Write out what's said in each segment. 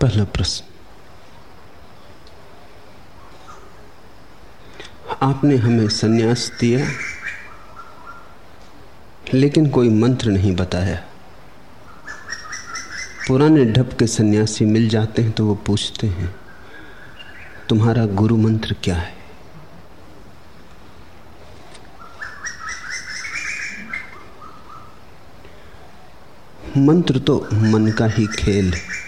पहला प्रश्न। आपने हमें सन्यास दिया, लेकिन कोई मंत्र नहीं बताया। पुराने ढप के सन्यासी मिल जाते हैं तो वो पूछते हैं, तुम्हारा गुरु मंत्र क्या है? मंत्र तो मन का ही खेल है।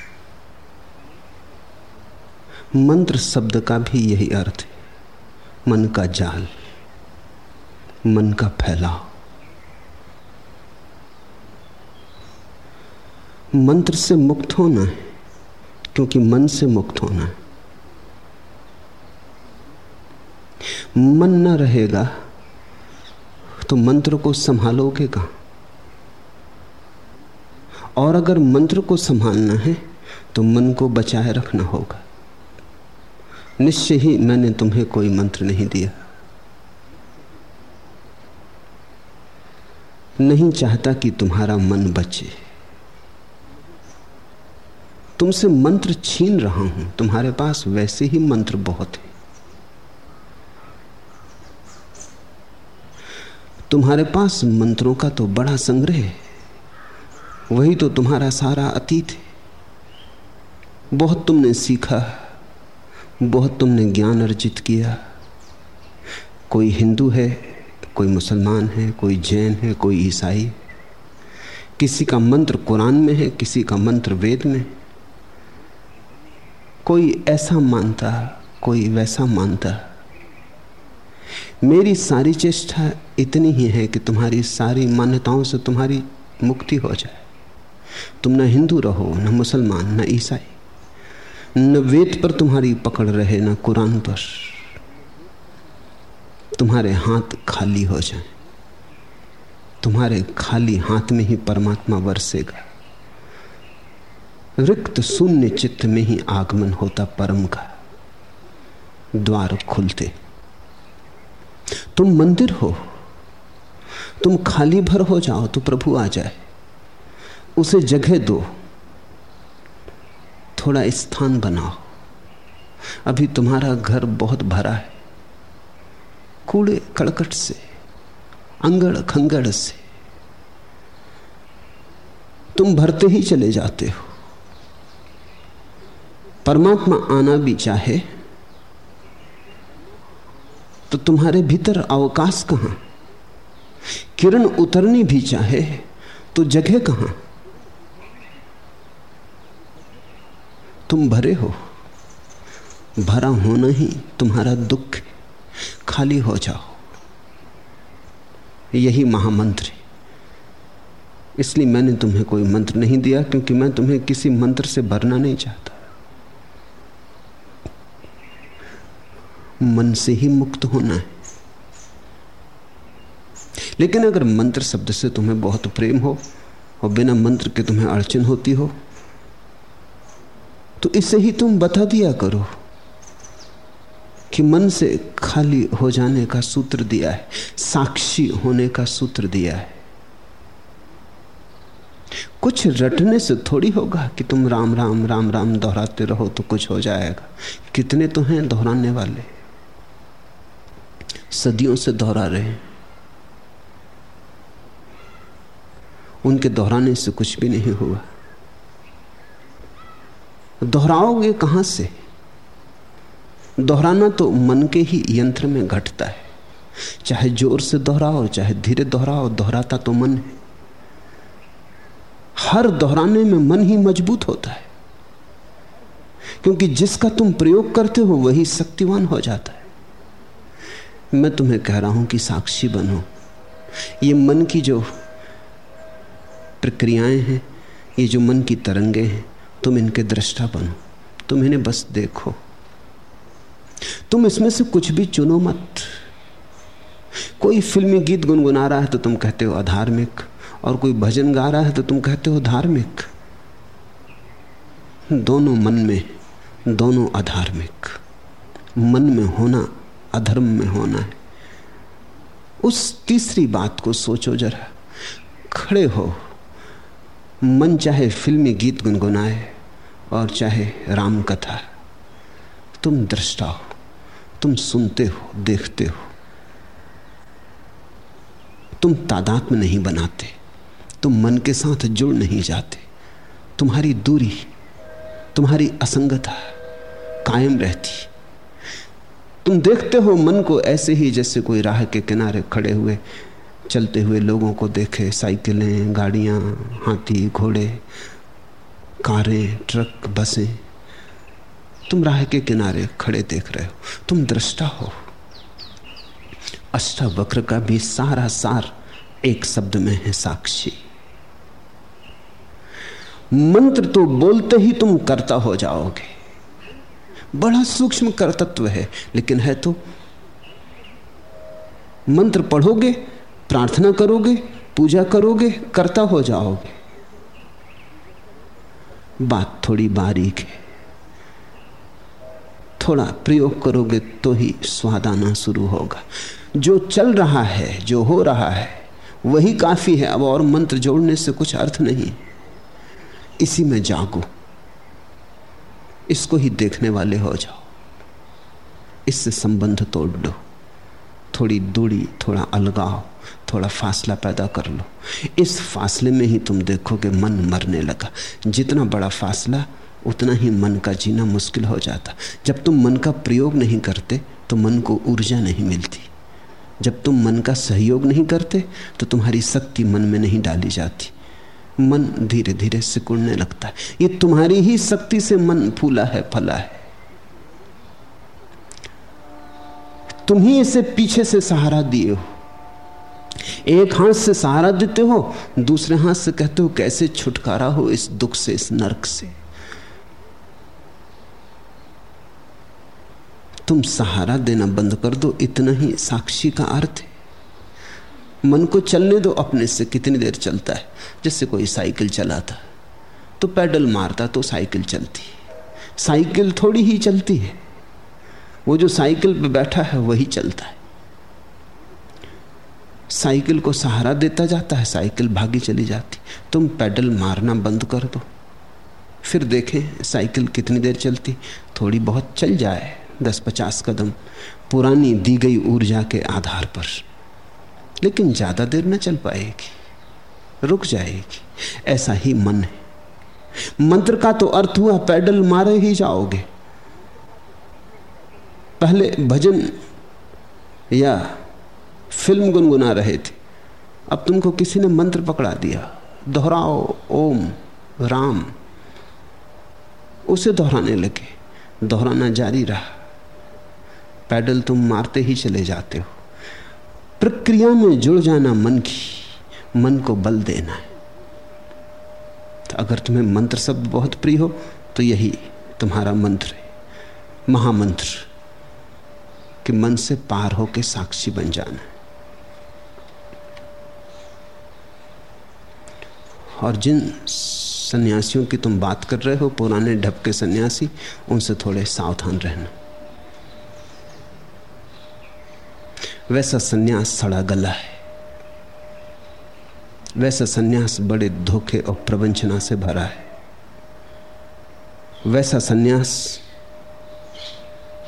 मंत्र शब्द का भी यही अर्थ है। मन का जाल, मन का फैलाव। मंत्र से मुक्त होना है, क्योंकि मन से मुक्त होना है। मन न रहेगा तो मंत्र को संभालोगे कहाँ? और अगर मंत्र को संभालना है तो मन को बचाए रखना होगा। निश्चय ही मैंने तुम्हें कोई मंत्र नहीं दिया। नहीं चाहता कि तुम्हारा मन बचे। तुमसे मंत्र छीन रहा हूँ। तुम्हारे पास वैसे ही मंत्र बहुत है। तुम्हारे पास मंत्रों का तो बड़ा संग्रह है। वही तो तुम्हारा सारा अतीत है। बहुत तुमने सीखा। बहुत तुमने ज्ञान अर्जित किया। कोई हिंदू है, कोई मुसलमान है, कोई जैन है, कोई ईसाई। किसी का मंत्र कुरान में है, किसी का मंत्र वेद में। कोई ऐसा मानता, कोई वैसा मानता। मेरी सारी चेष्टा इतनी ही है कि तुम्हारी सारी मान्यताओं से तुम्हारी मुक्ति हो जाए। तुम न हिंदू रहो, न मुसलमान, न ईसाई। न वेद पर तुम्हारी पकड़ रहे, न कुरान पर। तुम्हारे हाथ खाली हो जाए। तुम्हारे खाली हाथ में ही परमात्मा बरसेगा। रिक्त शून्य चित्त में ही आगमन होता परम का। द्वार खुलते। तुम मंदिर हो। तुम खाली भर हो जाओ तो प्रभु आ जाए। उसे जगह दो। थोड़ा स्थान बनाओ। अभी तुम्हारा घर बहुत भरा है। कूड़े कड़कट से, अंगड़ खंगड़ से। तुम भरते ही चले जाते हो। परमात्मा आना भी चाहे तो तुम्हारे भीतर अवकाश कहाँ? किरण उतरनी भी चाहे तो जगह कहाँ? तुम भरे हो। भरा होना ही तुम्हारा दुख खाली हो जाओ। यही महामंत्र है। इसलिए मैंने तुम्हें कोई मंत्र नहीं दिया, क्योंकि मैं तुम्हें किसी मंत्र से भरना नहीं चाहता। मन से ही मुक्त होना है। लेकिन अगर मंत्र शब्द से तुम्हें बहुत प्रेम हो, और बिना मंत्र के तुम्हें अड़चन होती हो तो इसे ही तुम बता दिया करो कि मन से खाली हो जाने का सूत्र दिया है, साक्षी होने का सूत्र दिया है। कुछ रटने से थोड़ी होगा कि तुम राम राम राम राम दोहराते रहो तो कुछ हो जाएगा। कितने तो हैं दोहराने वाले? सदियों से दोहरा रहे हैं। उनके दोहराने से कुछ भी नहीं हुआ। दोहराओगे कहाँ से? दोहराना तो मन के ही यंत्र में घटता है। चाहे ज़ोर से दोहराओ, चाहे धीरे दोहराओ, दोहराता तो मन है। हर दोहराने में मन ही मज़बूत होता है। क्योंकि जिसका तुम प्रयोग करते हो, वही शक्तिवान हो जाता है। मैं तुम्हें कह रहा हूँ कि साक्षी बनो। ये मन की जो प्रक्रियाएँ हैं, ये जो मन की तरंगे हैं तुम इनके दृष्टा बनो। तुम इन्हें बस देखो। तुम इसमें से कुछ भी चुनो मत। कोई फिल्मी गीत गुनगुना रहा है तो तुम कहते हो अधार्मिक, और कोई भजन गा रहा है तो तुम कहते हो धार्मिक। दोनों मन में, दोनों अधार्मिक। मन में होना, अधर्म में होना है। उस तीसरी बात को सोचो जरा। खड़े हो। मन चाहे फिल्मी गीत गुनगुनाए और चाहे राम कथा तुम दृष्टा हो, तुम सुनते हो, देखते हो। तुम तादाद में नहीं बनाते, तुम मन के साथ जुड़ नहीं जाते। तुम्हारी दूरी, तुम्हारी असंगता कायम रहती। तुम देखते हो मन को ऐसे ही जैसे कोई राह के किनारे खड़े हुए चलते हुए लोगों को देखे, साइकिलें, गाड़ियाँ, हाथी, घोड़े, कारें, ट्रक, बसें। तुम राह के किनारे खड़े देख रहे हो। तुम दृष्टा हो। अष्टावक्र का भी सारा सार एक शब्द में है साक्षी। मंत्र तो बोलते ही तुम करता हो जाओगे। बड़ा सूक्ष्म कर्तत्व है, लेकिन है तो मंत्र पढ़ोगे प्रार्थना करोगे, पूजा करोगे, करता हो जाओगे। बात थोड़ी बारीक है। थोड़ा प्रयोग करोगे तो ही स्वाद आना शुरू होगा। जो चल रहा है, जो हो रहा है, वही काफ़ी है। अब और मंत्र जोड़ने से कुछ अर्थ नहीं। इसी में जागो। इसको ही देखने वाले हो जाओ। इससे संबंध तोड़ लो। थोड़ी दूरी, थोड़ा अलगाव, थोड़ा फासला पैदा कर लो। इस फासले में ही तुम देखोगे मन मरने लगा। जितना बड़ा फासला, उतना ही मन का जीना मुश्किल हो जाता। जब तुम मन का प्रयोग नहीं करते तो मन को ऊर्जा नहीं मिलती। जब तुम मन का सहयोग नहीं करते तो तुम्हारी शक्ति मन में नहीं डाली जाती। मन धीरे धीरे सिकुड़ने लगता है। ये तुम्हारी ही शक्ति से मन फूला है, फला है। तुम ही इसे पीछे से सहारा दिए हो। एक हाथ से सहारा देते हो, दूसरे हाथ से कहते हो, कैसे छुटकारा हो इस दुख से, इस नरक से? तुम सहारा देना बंद कर दो, इतना ही साक्षी का अर्थ है। मन को चलने दो, अपने से कितनी देर चलता है? जैसे कोई साइकिल चलाता तो पैडल मारता तो साइकिल चलती साइकिल थोड़ी ही चलती है। वो जो साइकिल पे बैठा है, वही चलता है। साइकिल को सहारा देता जाता है, साइकिल भागी चली जाती। तुम पैडल मारना बंद कर दो। फिर देखें, साइकिल कितनी देर चलती। थोड़ी बहुत चल जाए दस पचास कदम। पुरानी दी गई ऊर्जा के आधार पर। लेकिन ज़्यादा देर न चल पाएगी। रुक जाएगी। ऐसा ही मन है। मंत्र का तो अर्थ हुआ, पैडल मारे ही जाओगे। पहले भजन या फ़िल्म गुनगुना रहे थे। अब तुमको किसी ने मंत्र पकड़ा दिया, दोहराओ, ओम, राम। उसे दोहराने लगे। दोहराना जारी रहा। पैडल तुम मारते ही चले जाते हो। प्रक्रिया में जुड़ जाना मन की, मन को बल देना है। तो अगर तुम्हें मंत्र शब्द बहुत प्रिय हो तो यही तुम्हारा मंत्र है। महामंत्र। कि मन से पार होके साक्षी बन जाना। और जिन सन्यासियों की तुम बात कर रहे हो, पुराने ढप के सन्यासी, उनसे थोड़े सावधान रहना। वैसा सन्यास सड़ा गला है। वैसा सन्यास बड़े धोखे और प्रवंचना से भरा है। वैसा सन्यास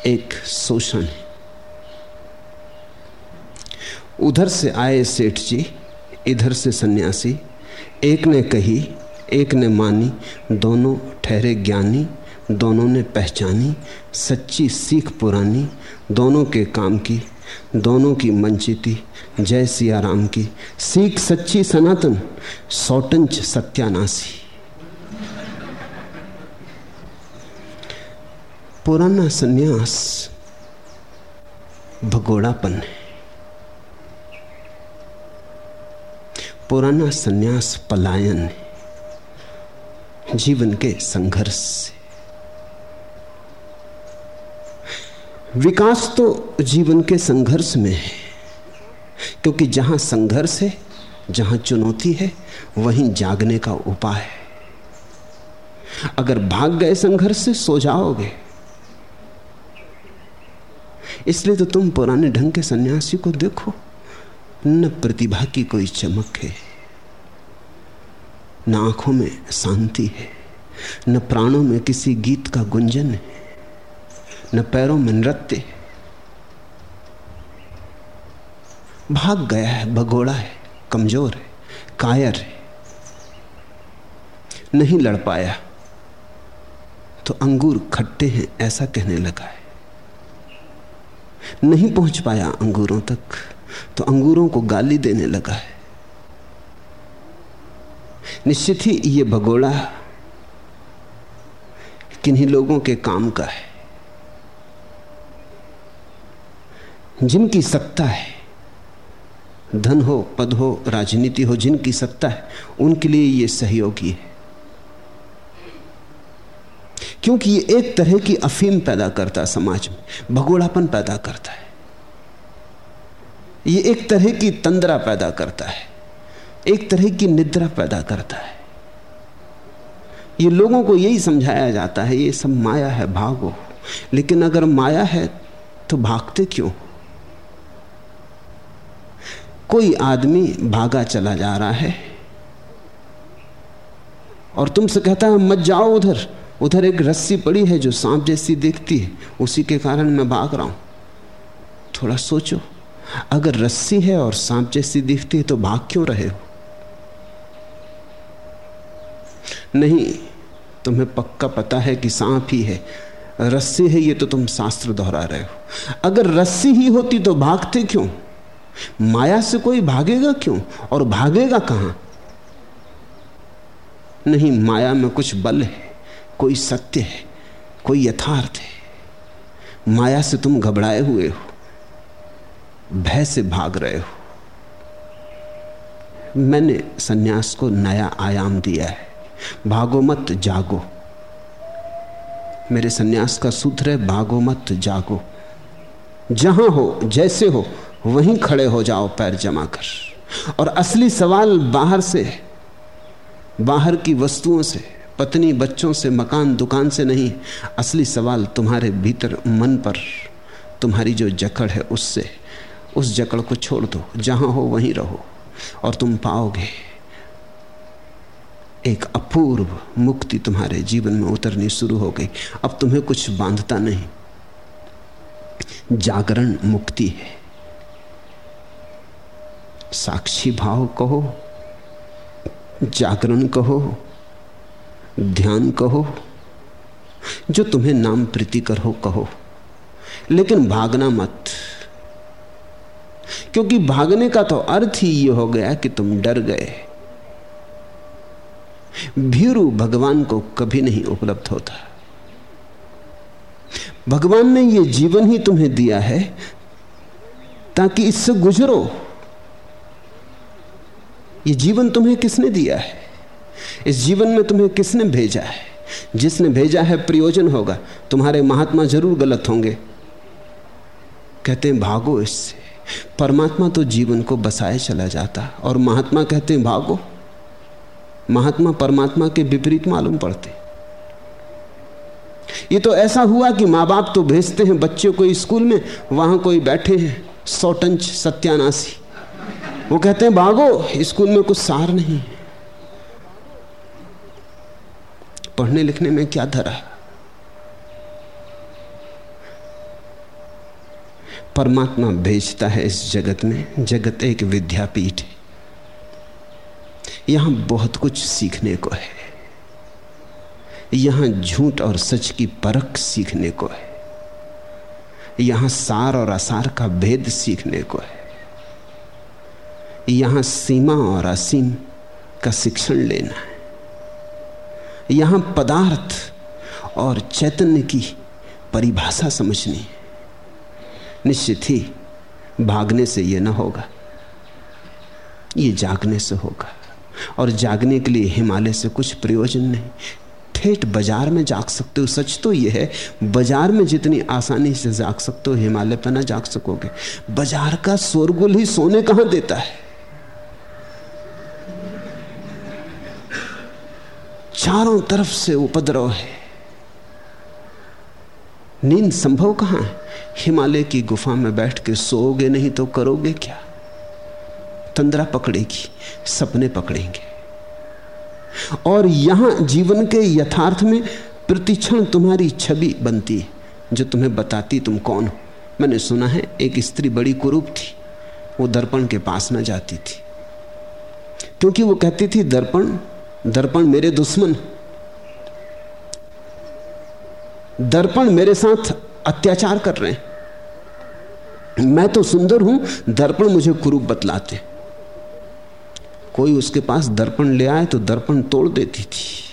एक शोषण है। उधर से आए सेठ जी, इधर से सन्यासी। एक ने कही, एक ने मानी, दोनों ठहरे ज्ञानी, दोनों ने पहचानी, सच्ची सीख पुरानी, दोनों के काम की, दोनों की मंचिती जय सिया राम की। सीख सच्ची सनातन, सौटंच सत्यानाशी। पुराना सन्यास भगोड़ापन है। पुराना सन्यास पलायन है। जीवन के संघर्ष से। विकास तो जीवन के संघर्ष में है। क्योंकि जहाँ संघर्ष है, जहाँ चुनौती है, वहीं जागने का उपाय है। अगर भाग गए संघर्ष से, सो जाओगे। इसलिए तो तुम पुराने ढंग के सन्यासी को देखो। न प्रतिभा की कोई चमक है। न आँखों में शांति है, न प्राणों में किसी गीत का गुंजन है, न पैरों में नृत्य भाग गया है, भगोड़ा है, कमज़ोर है, कायर है। नहीं लड़ पाया तो अंगूर खट्टे हैं ऐसा कहने लगा है। नहीं पहुँच पाया अंगूरों तक। तो अंगूरों को गाली देने लगा है। निश्चित ही ये भगोड़ा किन्हीं लोगों के काम का है, जिनकी सत्ता है। धन हो, पद हो, राजनीति हो, जिनकी सत्ता है, उनके लिए यह सहयोगी है। क्योंकि ये एक तरह की अफीम पैदा करता है समाज में, भगोड़ापन पैदा करता है। ये एक तरह की तंद्रा पैदा करता है, एक तरह की निद्रा पैदा करता है। ये लोगों को यही समझाया जाता है, ये सब माया है, भागो। लेकिन अगर माया है तो भागते क्यों? कोई आदमी भागा चला जा रहा है और तुमसे कहता है, मत जाओ उधर। उधर एक रस्सी पड़ी है जो सांप जैसी देखती है, उसी के कारण मैं भाग रहा हूँ। थोड़ा सोचो। अगर रस्सी है और सांप जैसी दिखती है तो भाग क्यों रहे हो? नहीं, तुम्हें पक्का पता है कि सांप ही है। रस्सी है ये तो तुम शास्त्र दोहरा रहे हो। अगर रस्सी ही होती तो भागते क्यों? माया से कोई भागेगा क्यों? और भागेगा कहाँ? नहीं, माया में कुछ बल है, कोई सत्य है, कोई यथार्थ है। माया से तुम घबराए हुए हो। भय से भाग रहे हो। मैंने सन्यास को नया आयाम दिया है। भागो मत, जागो। मेरे सन्यास का सूत्र है, भागो मत, जागो। जहाँ हो, जैसे हो, वहीं खड़े हो जाओ, पैर जमा कर। और असली सवाल बाहर से बाहर की वस्तुओं से, पत्नी, बच्चों से, मकान, दुकान से नहीं। असली सवाल तुम्हारे भीतर मन पर, तुम्हारी जो जकड़ है उससे। उस जकड़ को छोड़ दो, जहाँ हो वहीं रहो, और तुम पाओगे। एक अपूर्व मुक्ति तुम्हारे जीवन में उतरनी शुरू हो गई। अब तुम्हें कुछ बांधता नहीं। जागरण मुक्ति है। साक्षी भाव कहो, जागरण कहो, ध्यान कहो, जो तुम्हें नाम प्रीति करो, कहो। लेकिन भागना मत। क्योंकि भागने का तो अर्थ ही यह हो गया कि तुम डर गए। भीरू भगवान को कभी नहीं उपलब्ध होता। भगवान ने यह जीवन ही तुम्हें दिया है ताकि इससे गुजरो। ये जीवन तुम्हें किसने दिया है? इस जीवन में तुम्हें किसने भेजा है? जिसने भेजा है प्रयोजन होगा। तुम्हारे महात्मा ज़रूर गलत होंगे। कहते हैं, भागो इससे। परमात्मा तो जीवन को बसाए चला जाता और महात्मा कहते हैं, भागो। महात्मा परमात्मा के विपरीत मालूम पड़ते। ये तो ऐसा हुआ कि माँ बाप तो भेजते हैं, बच्चों को स्कूल में, वहाँ कोई बैठे हैं, सौटंच सत्यानाशी। वो कहते हैं, भागो, स्कूल में कुछ सार नहीं पढ़ने लिखने में क्या धरा परमात्मा भेजता है इस जगत में। जगत एक विद्यापीठ है। यहाँ बहुत कुछ सीखने को है। यहाँ झूठ और सच की परख सीखने को है। यहाँ सार और असार का भेद सीखने को है। यहाँ सीमा और असीम का शिक्षण लेना है। यहाँ पदार्थ और चैतन्य की परिभाषा समझनी है। निश्चित ही भागने से यह ना होगा। ये जागने से होगा। और जागने के लिए हिमालय से कुछ प्रयोजन नहीं। ठेठ बाज़ार में जाग सकते हो, सच तो यह है, बाज़ार में जितनी आसानी से जाग सकते हो, हिमालय पर ना जाग सकोगे। बाज़ार का शोरगुल ही सोने कहाँ देता है? चारों तरफ़ से उपद्रव है। नींद संभव कहाँ है? हिमालय की गुफा में बैठ के सोओगे नहीं तो करोगे क्या? तंद्रा पकड़ेगी, सपने पकड़ेंगे। और यहाँ जीवन के यथार्थ में प्रतिक्षण तुम्हारी छवि बनती है, जो तुम्हें बताती तुम कौन हो। मैंने सुना है, एक स्त्री बड़ी कुरूप थी, वो दर्पण के पास न जाती थी। क्योंकि वो कहती थी, दर्पण दर्पण मेरे दुश्मन दर्पण मेरे साथ अत्याचार कर रहे हैं। मैं तो सुंदर हूँ, दर्पण मुझे कुरूप बतलाते। कोई उसके पास दर्पण ले आए तो दर्पण तोड़ देती थी।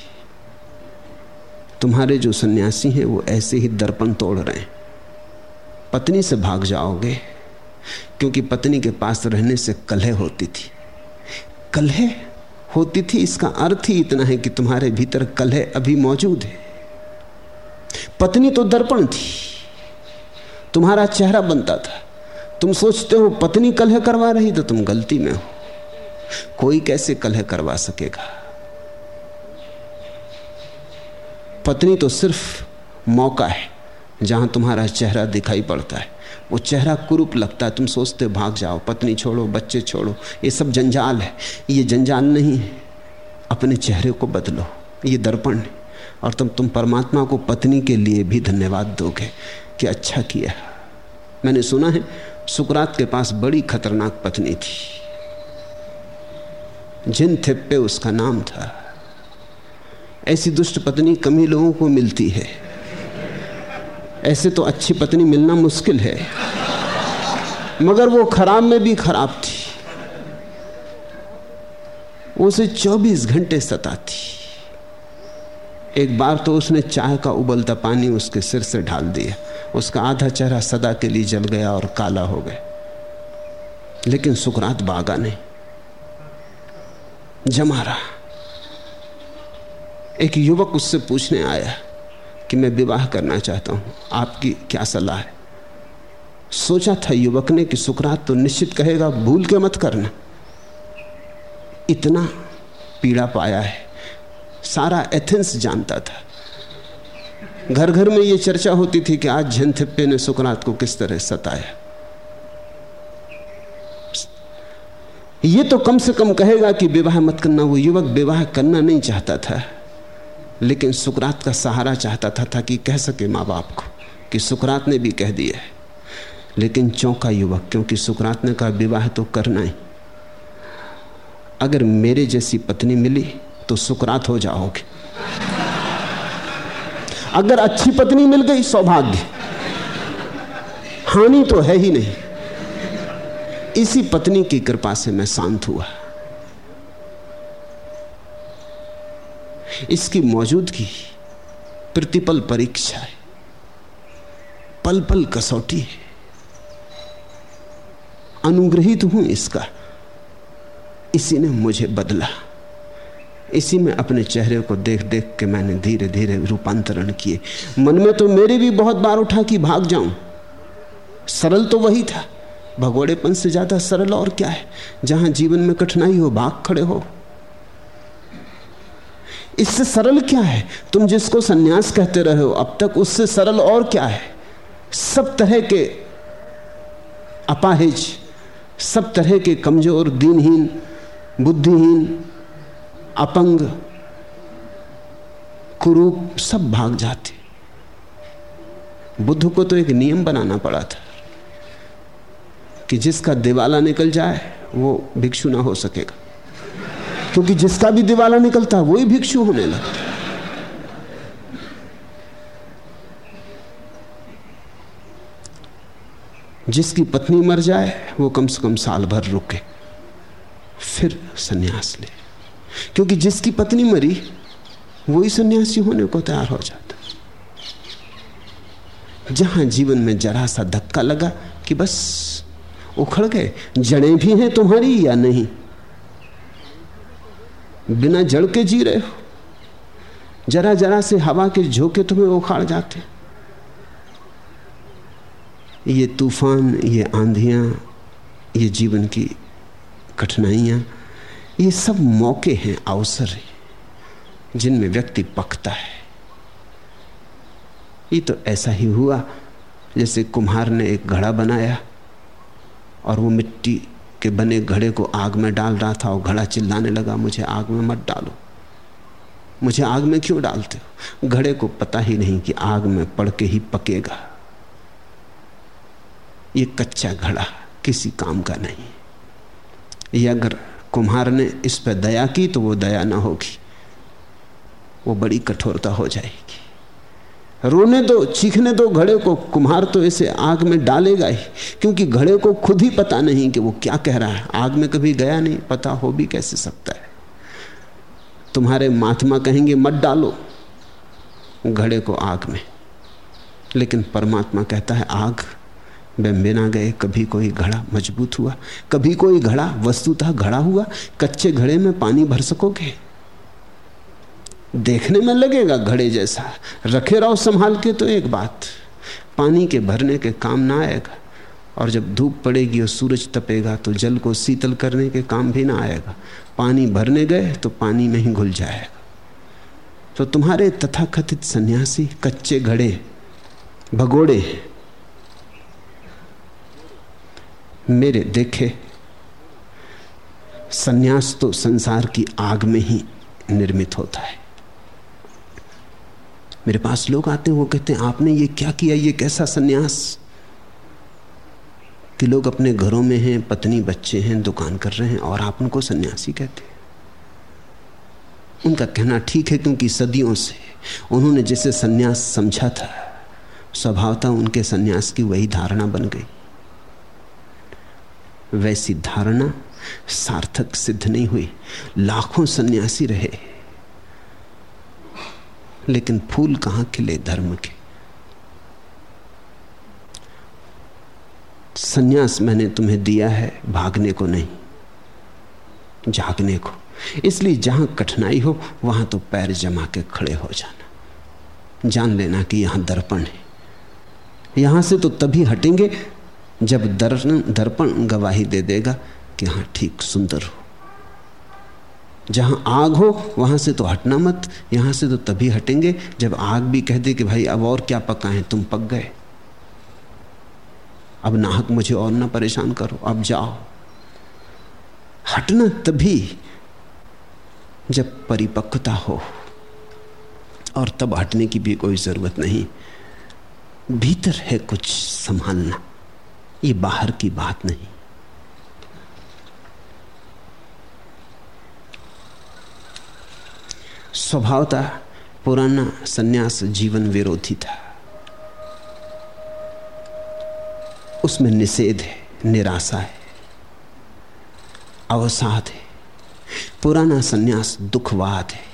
तुम्हारे जो सन्यासी हैं, वो ऐसे ही दर्पण तोड़ रहे हैं। पत्नी से भाग जाओगे, क्योंकि पत्नी के पास रहने से कलह होती थी। कलह होती थी, इसका अर्थ ही इतना है कि तुम्हारे भीतर कलह अभी मौजूद है। पत्नी तो दर्पण थी। तुम्हारा चेहरा बनता था। तुम सोचते हो, पत्नी कलह करवा रही तो तुम गलती में हो। कोई कैसे कलह करवा सकेगा? पत्नी तो सिर्फ़ मौका है, जहाँ तुम्हारा चेहरा दिखाई पड़ता है। वो चेहरा कुरूप लगता है। तुम सोचते भाग जाओ, पत्नी छोड़ो, बच्चे छोड़ो। ये सब जंजाल है। ये जंजाल नहीं है। अपने चेहरे को बदलो। ये दर्पण है। और तुम तुम परमात्मा को पत्नी के लिए भी धन्यवाद दोगे कि अच्छा किया। मैंने सुना है, सुकरात के पास बड़ी खतरनाक पत्नी थी। जिन थिप्पे उसका नाम था, ऐसी दुष्ट पत्नी कम ही लोगों को मिलती है। ऐसे तो अच्छी पत्नी मिलना मुश्किल है, मगर वो खराब में भी खराब थी। उसे 24 घंटे सताती। एक बार तो उसने चाय का उबलता पानी उसके सिर से ढाल दिया। उसका आधा चेहरा सदा के लिए जल गया और काला हो गया। लेकिन सुकरात बागा नहीं जमा रहा एक युवक उससे पूछने आया कि मैं विवाह करना चाहता हूँ। आपकी क्या सलाह है? सोचा था युवक ने कि सुकरात तो निश्चित कहेगा, भूल के मत करना। इतना पीड़ा पाया है। सारा एथेंस जानता था। घर घर में यह चर्चा होती थी कि आज झनथिप्पे ने सुकरात को किस तरह सताया। ये तो कम से कम कहेगा कि विवाह मत करना, वो युवक विवाह करना नहीं चाहता था। लेकिन सुकरात का सहारा चाहता था ताकि कह सके माँ बाप को कि सुकरात ने भी कह दिया है। लेकिन चौंका युवक, क्योंकि सुकरात ने कहा, विवाह तो करना ही। अगर मेरे जैसी पत्नी मिली तो सुकरात हो जाओगे। अगर अच्छी पत्नी मिल गई, सौभाग्य। हानि तो है ही नहीं। इसी पत्नी की कृपा से मैं शांत हुआ। इसकी मौजूदगी प्रतिपल परीक्षा है। पल पल कसौटी है। अनुग्रहित हूँ इसका। इसी ने मुझे बदला। इसी में अपने चेहरे को देख देख के मैंने धीरे धीरे रूपांतरण किए। मन में तो मेरे भी बहुत बार उठा कि भाग जाऊँ। सरल तो वही था। भगोड़ेपन से ज़्यादा सरल और क्या है? जहाँ जीवन में कठिनाई हो, भाग खड़े हो। इससे सरल क्या है? तुम जिसको सन्यास कहते रहे हो, अब तक उससे सरल और क्या है? सब तरह के अपाहिज, सब तरह के कमज़ोर, दीनहीन, बुद्धिहीन अपंग, कुरूप सब भाग जाते। बुद्ध को तो एक नियम बनाना पड़ा था कि जिसका दिवाला निकल जाए, वो भिक्षु ना हो सकेगा। क्योंकि जिसका भी दिवाला निकलता है वही भिक्षु होने लगता। जिसकी पत्नी मर जाए, वो कम से कम साल भर रुके, फिर सन्यास ले। क्योंकि जिसकी पत्नी मरी, वही सन्यासी होने को तैयार हो जाता। जहाँ जीवन में जरा सा धक्का लगा कि बस, उखड़ गए, जड़ें भी हैं तुम्हारी या नहीं? बिना जड़ के जी रहे हो। जरा जरा से हवा के झोंके तुम्हें उखाड़ जाते। ये तूफ़ान, ये आंधियाँ, ये जीवन की कठिनाइयाँ ये सब मौके हैं, अवसर है, जिनमें व्यक्ति पकता है। ये तो ऐसा ही हुआ, जैसे कुम्हार ने एक घड़ा बनाया और वो मिट्टी के बने घड़े को आग में डाल रहा था और घड़ा चिल्लाने लगा, मुझे आग में मत डालो। मुझे आग में क्यों डालते हो? घड़े को पता ही नहीं कि आग में पड़ के ही पकेगा। ये कच्चा घड़ा किसी काम का नहीं। ये अगर कुम्हार ने इस पर दया की तो वो दया ना होगी। वो बड़ी कठोरता हो जाएगी। रोने दो, चीखने दो, घड़े को कुम्हार तो इसे आग में डालेगा ही, क्योंकि घड़े को खुद ही पता नहीं कि वो क्या कह रहा है। आग में कभी गया नहीं, पता हो भी कैसे सकता है। तुम्हारे महात्मा कहेंगे, मत डालो घड़े को आग में। लेकिन परमात्मा कहता है, आग बिना गए कभी कोई घड़ा मज़बूत हुआ, कभी कोई घड़ा वस्तुतः घड़ा हुआ, कच्चे घड़े में पानी भर सकोगे? देखने में लगेगा घड़े जैसा। रखे रहो संभाल के तो एक बात, पानी के भरने के काम ना आएगा, और जब धूप पड़ेगी और सूरज तपेगा तो जल को शीतल करने के काम भी ना आएगा। पानी भरने गए तो पानी में ही घुल जाएगा। तो तुम्हारे तथाकथित सन्यासी, कच्चे घड़े, भगोड़े मेरे देखे, सन्यास तो संसार की आग में ही निर्मित होता है। मेरे पास लोग आते हैं, वो कहते हैं, आपने ये क्या किया? ये कैसा सन्यास? कि लोग अपने घरों में हैं, पत्नी, बच्चे हैं, दुकान कर रहे हैं, और आप उनको सन्यासी कहते हैं। उनका कहना ठीक है, क्योंकि सदियों से उन्होंने जैसे सन्यास समझा था, स्वभावता उनके सन्यास की वही धारणा बन गई। वैसी धारणा सार्थक सिद्ध नहीं हुई। लाखों सन्यासी रहे। लेकिन फूल कहाँ खिले धर्म के? सन्यास मैंने तुम्हें दिया है, भागने को नहीं, जागने को। इसलिए जहाँ कठिनाई हो, वहाँ तो पैर जमा के खड़े हो जाना। जान लेना कि यहाँ दर्पण है। यहाँ से तो तभी हटेंगे जब दर्पण दर्पण गवाही दे देगा कि हाँ ठीक सुंदर हो। जहाँ आग हो, वहाँ से तो हटना मत, यहाँ से तो तभी हटेंगे। जब आग भी कह दे कि भाई, अब और क्या पकाएँ तुम पक गए। अब नाहक मुझे और ना परेशान करो, अब जाओ। हटना तभी जब परिपक्वता हो। और तब हटने की भी कोई ज़रूरत नहीं। भीतर है कुछ संभालना। ये बाहर की बात नहीं। स्वभावता पुराना सन्यास जीवन विरोधी था। उसमें निषेध है, निराशा है, अवसाद है, पुराना सन्यास दुखवाद है।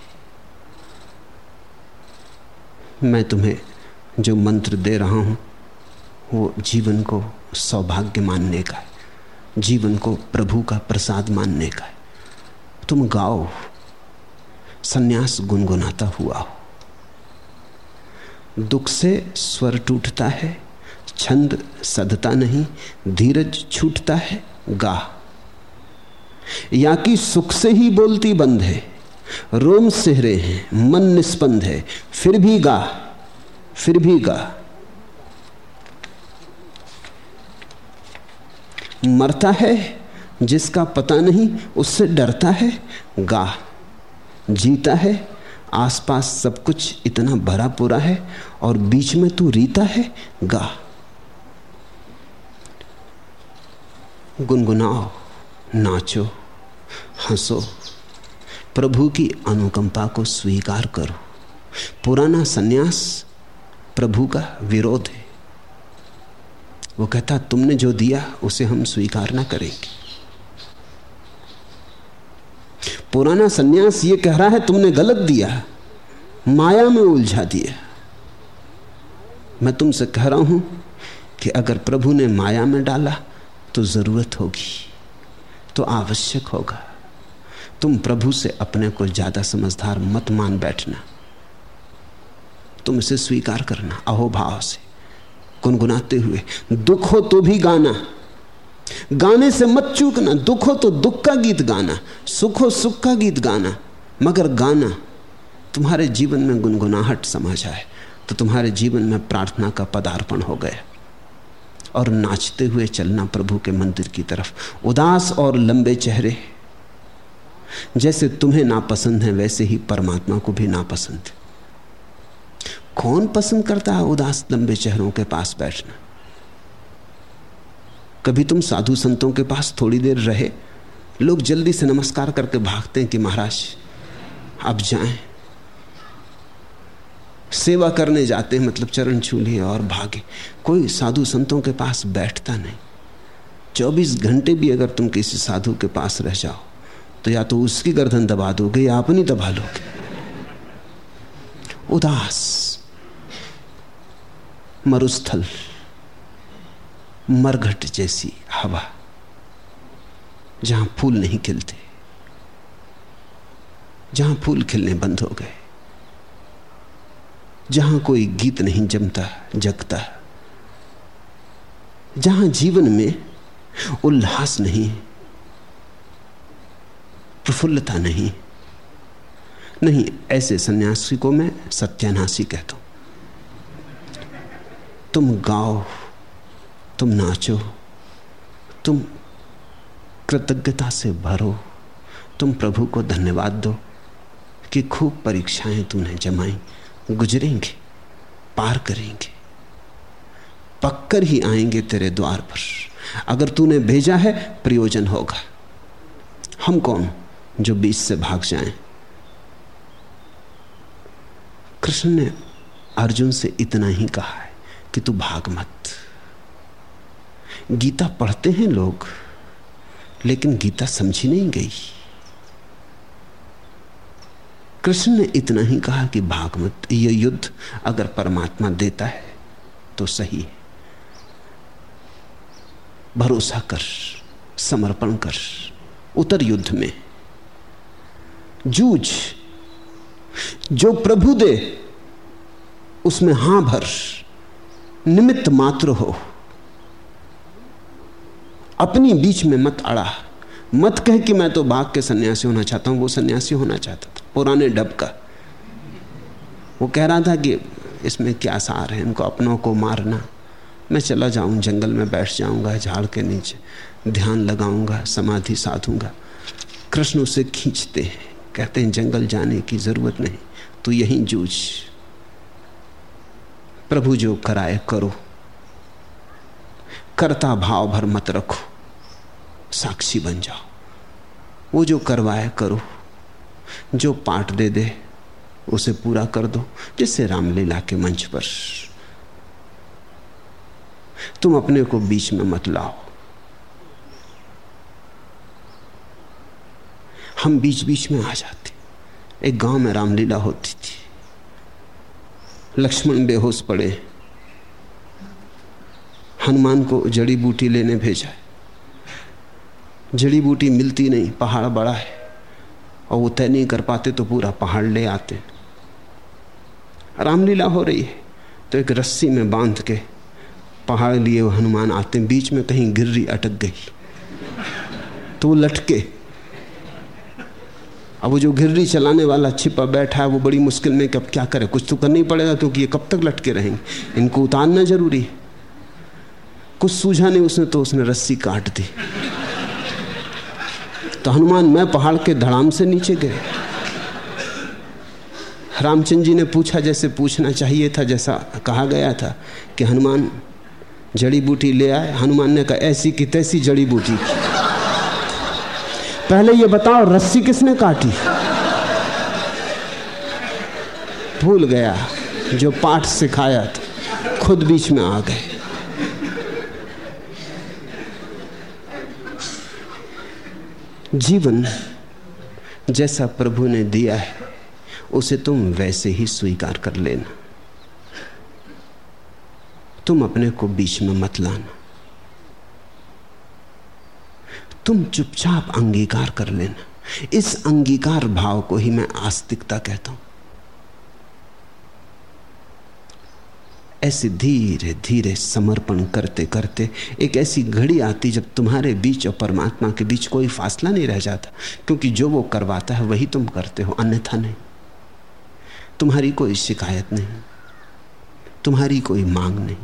मैं तुम्हें जो मंत्र दे रहा हूँ, वो जीवन को सौभाग्य मानने का है, जीवन को प्रभु का प्रसाद मानने का है। तुम गाओ, सन्यास गुनगुनाता हुआ हो। दुख से स्वर टूटता है, छंद सदता नहीं, धीरज छूटता है, गा। या कि सुख से ही बोलती बंद है, रोम सेहरे हैं, मन निस्पंद है, फिर भी गा, फिर भी गा। मरता है, जिसका पता नहीं, उससे डरता है गा जीता है, आसपास सब कुछ इतना भरा पूरा है, और बीच में तू रीता है गा गुनगुनाओ, नाचो, हंसो, प्रभु की अनुकंपा को स्वीकार करो। पुराना सन्यास प्रभु का विरोध है। वो कहता, तुमने जो दिया, उसे हम स्वीकार ना करेंगे. पुराना सन्यास ये कह रहा है, तुमने गलत दिया, माया में उलझा दिया मैं तुमसे कह रहा हूँ कि अगर प्रभु ने माया में डाला तो ज़रूरत होगी तो आवश्यक होगा। तुम प्रभु से अपने को ज़्यादा समझदार मत मान बैठना। तुम इसे स्वीकार करना, अहोभाव से। गुनगुनाते हुए, दुख हो तो भी गाना। गाने से मत चूकना, दुख हो तो दुख का गीत गाना, सुख हो सुख का गीत गाना, मगर गाना तुम्हारे जीवन में गुनगुनाहट समा जाए तो तुम्हारे जीवन में प्रार्थना का पदार्पण हो गया। और नाचते हुए चलना प्रभु के मंदिर की तरफ़, उदास और लंबे चेहरे। जैसे तुम्हें नापसंद है, वैसे ही परमात्मा को भी नापसंद। है कौन पसंद करता है उदास, लंबे चेहरों के पास बैठना? कभी तुम साधु संतों के पास थोड़ी देर रहे? लोग जल्दी से नमस्कार करके भागते हैं कि महाराज, अब जाएँ। सेवा करने जाते हैं मतलब चरण छू लिए और भागे। कोई साधु संतों के पास बैठता नहीं। 24 घंटे भी अगर तुम किसी साधु के पास रह जाओ तो या तो उसकी गर्दन दबा दोगे या अपनी दबा लोगे। उदास। मरुस्थल, मरघट जैसी हवा, जहाँ फूल नहीं खिलते, जहाँ फूल खिलने बंद हो गए, जहाँ कोई गीत नहीं जमता, जगता, जहाँ जीवन में उल्लास नहीं, प्रफुल्लता नहीं नहीं ऐसे सन्यासी को मैं सत्यानाशी कहता हूँ। तुम गाओ, तुम नाचो, तुम कृतज्ञता से भरो, तुम प्रभु को धन्यवाद दो कि खूब परीक्षाएँ तूने जमाई। गुजरेंगे, पार करेंगे, पक्कर ही आएँगे तेरे द्वार पर। अगर तूने भेजा है, प्रयोजन होगा। हम कौन जो बीच से भाग जाएँ? कृष्ण ने अर्जुन से इतना ही कहा है। कि तू भाग मत। गीता पढ़ते हैं लोग, लेकिन गीता समझी नहीं गई। कृष्ण ने इतना ही कहा कि भाग मत। ये युद्ध अगर परमात्मा देता है तो सही है। भरोसा कर, समर्पण कर, उतर युद्ध में। जूझ, जो प्रभु दे, उसमें हाँ भर। निमित्त मात्र हो। अपनी बीच में मत अड़ा। मत कह कि मैं तो भाग के सन्यासी होना चाहता हूँ, वो सन्यासी होना चाहता था, पुराने डब का। वो कह रहा था कि इसमें क्या सार है, इनको अपनों को मारना। मैं चला जाऊँ, जंगल में बैठ जाऊँगा, झाड़ के नीचे ध्यान लगाऊँगा, समाधि साधूँगा। कृष्ण उसे खींचते हैं, कहते हैं, जंगल जाने की ज़रूरत नहीं तो यहीं जूझ। प्रभु जो कराए करो। करता भाव भर मत रखो। साक्षी बन जाओ। वो जो करवाए करो, जो पाठ दे दे, उसे पूरा कर दो जैसे रामलीला के मंच पर। तुम अपने को बीच में मत लाओ। हम बीच बीच में आ जाते। एक गाँव में रामलीला होती थी। लक्ष्मण बेहोश पड़े। हनुमान को जड़ी बूटी लेने भेजा जड़ी बूटी मिलती नहीं, पहाड़ बड़ा है। और वो तय नहीं कर पाते तो पूरा पहाड़ ले आते। रामलीला हो रही है तो एक रस्सी में बाँध के पहाड़ लिए हनुमान आते। हैं बीच में कहीं गिर्री अटक गई। तो वो लटके। अब वो जो गिर्री चलाने वाला छिपा बैठा है, वो बड़ी मुश्किल में कब क्या करे? कुछ तो करना ही पड़ेगा क्योंकि ये कब तक लटके रहेंगे? इनको उतारना ज़रूरी है। कुछ सूझा नहीं, उसने तो उसने रस्सी काट दी। तो हनुमान, मैं पहाड़ के धड़ाम से नीचे गए। रामचंद्र जी ने पूछा, जैसे पूछना चाहिए था, जैसा कहा गया था कि हनुमान जड़ी बूटी ले आए। हनुमान ने कहा, ऐसी की तैसी जड़ी बूटी की। पहले ये बताओ, रस्सी किसने काटी? भूल गया जो पाठ सिखाया था, खुद बीच में आ गए। जीवन जैसा प्रभु ने दिया है, उसे तुम वैसे ही स्वीकार कर लेना। तुम अपने को बीच में मत लाना। तुम चुपचाप अंगीकार कर लेना। इस अंगीकार भाव को ही मैं आस्तिकता कहता हूँ। ऐसे धीरे धीरे समर्पण करते करते एक ऐसी घड़ी आती जब तुम्हारे बीच और परमात्मा के बीच कोई फासला नहीं रह जाता, क्योंकि जो वो करवाता है वही तुम करते हो, अन्यथा नहीं। तुम्हारी कोई शिकायत नहीं, तुम्हारी कोई मांग नहीं।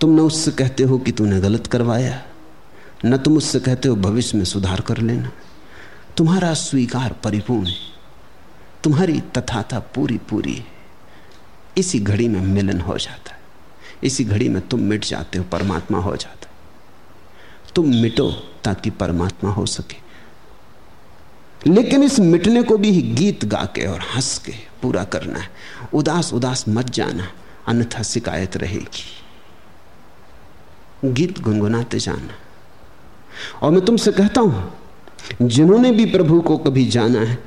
तुम न उससे कहते हो कि तूने गलत करवाया। न तुम उससे कहते हो भविष्य में सुधार कर लेना। तुम्हारा स्वीकार परिपूर्ण है। तुम्हारी तथाता पूरी पूरी है। इसी घड़ी में मिलन हो जाता है। इसी घड़ी में तुम मिट जाते हो, परमात्मा हो जाता है। तुम मिटो ताकि परमात्मा हो सके। लेकिन इस मिटने को भी गीत गा के और हंस के पूरा करना है। उदास उदास मत जाना। अन्यथा शिकायत रहेगी। गीत गुनगुनाते जाना। और मैं तुमसे कहता हूँ, जिन्होंने भी प्रभु को कभी जाना है,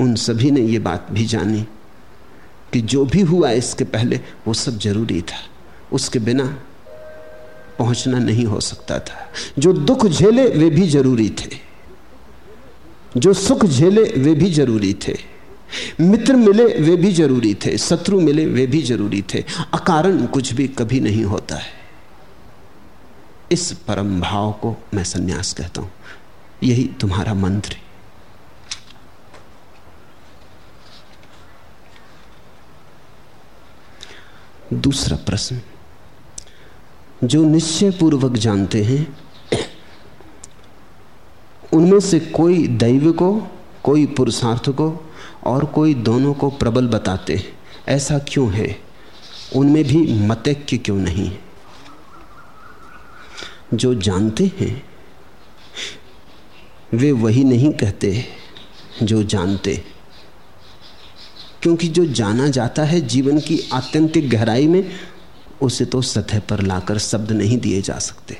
उन सभी ने यह बात भी जानी कि जो भी हुआ इसके पहले, वो सब ज़रूरी था। उसके बिना पहुँचना नहीं हो सकता था। जो दुख झेले, वे भी ज़रूरी थे। जो सुख झेले, वे भी ज़रूरी थे। मित्र मिले, वे भी ज़रूरी थे। शत्रु मिले, वे भी ज़रूरी थे। अकारण कुछ भी कभी नहीं होता है। इस परम भाव को मैं सन्यास कहता हूँ। यही तुम्हारा मंत्र है। दूसरा प्रश्न, जो निश्चय पूर्वक जानते हैं, उनमें से कोई दैव को, कोई पुरुषार्थ को और कोई दोनों को प्रबल बताते हैं। ऐसा क्यों है? उनमें भी मतैक्य क्यों नहीं? है जो जानते हैं, वे वही नहीं कहते जो जानते। क्योंकि जो जाना जाता है जीवन की आत्यंतिक गहराई में, उसे तो सतह पर लाकर शब्द नहीं दिए जा सकते।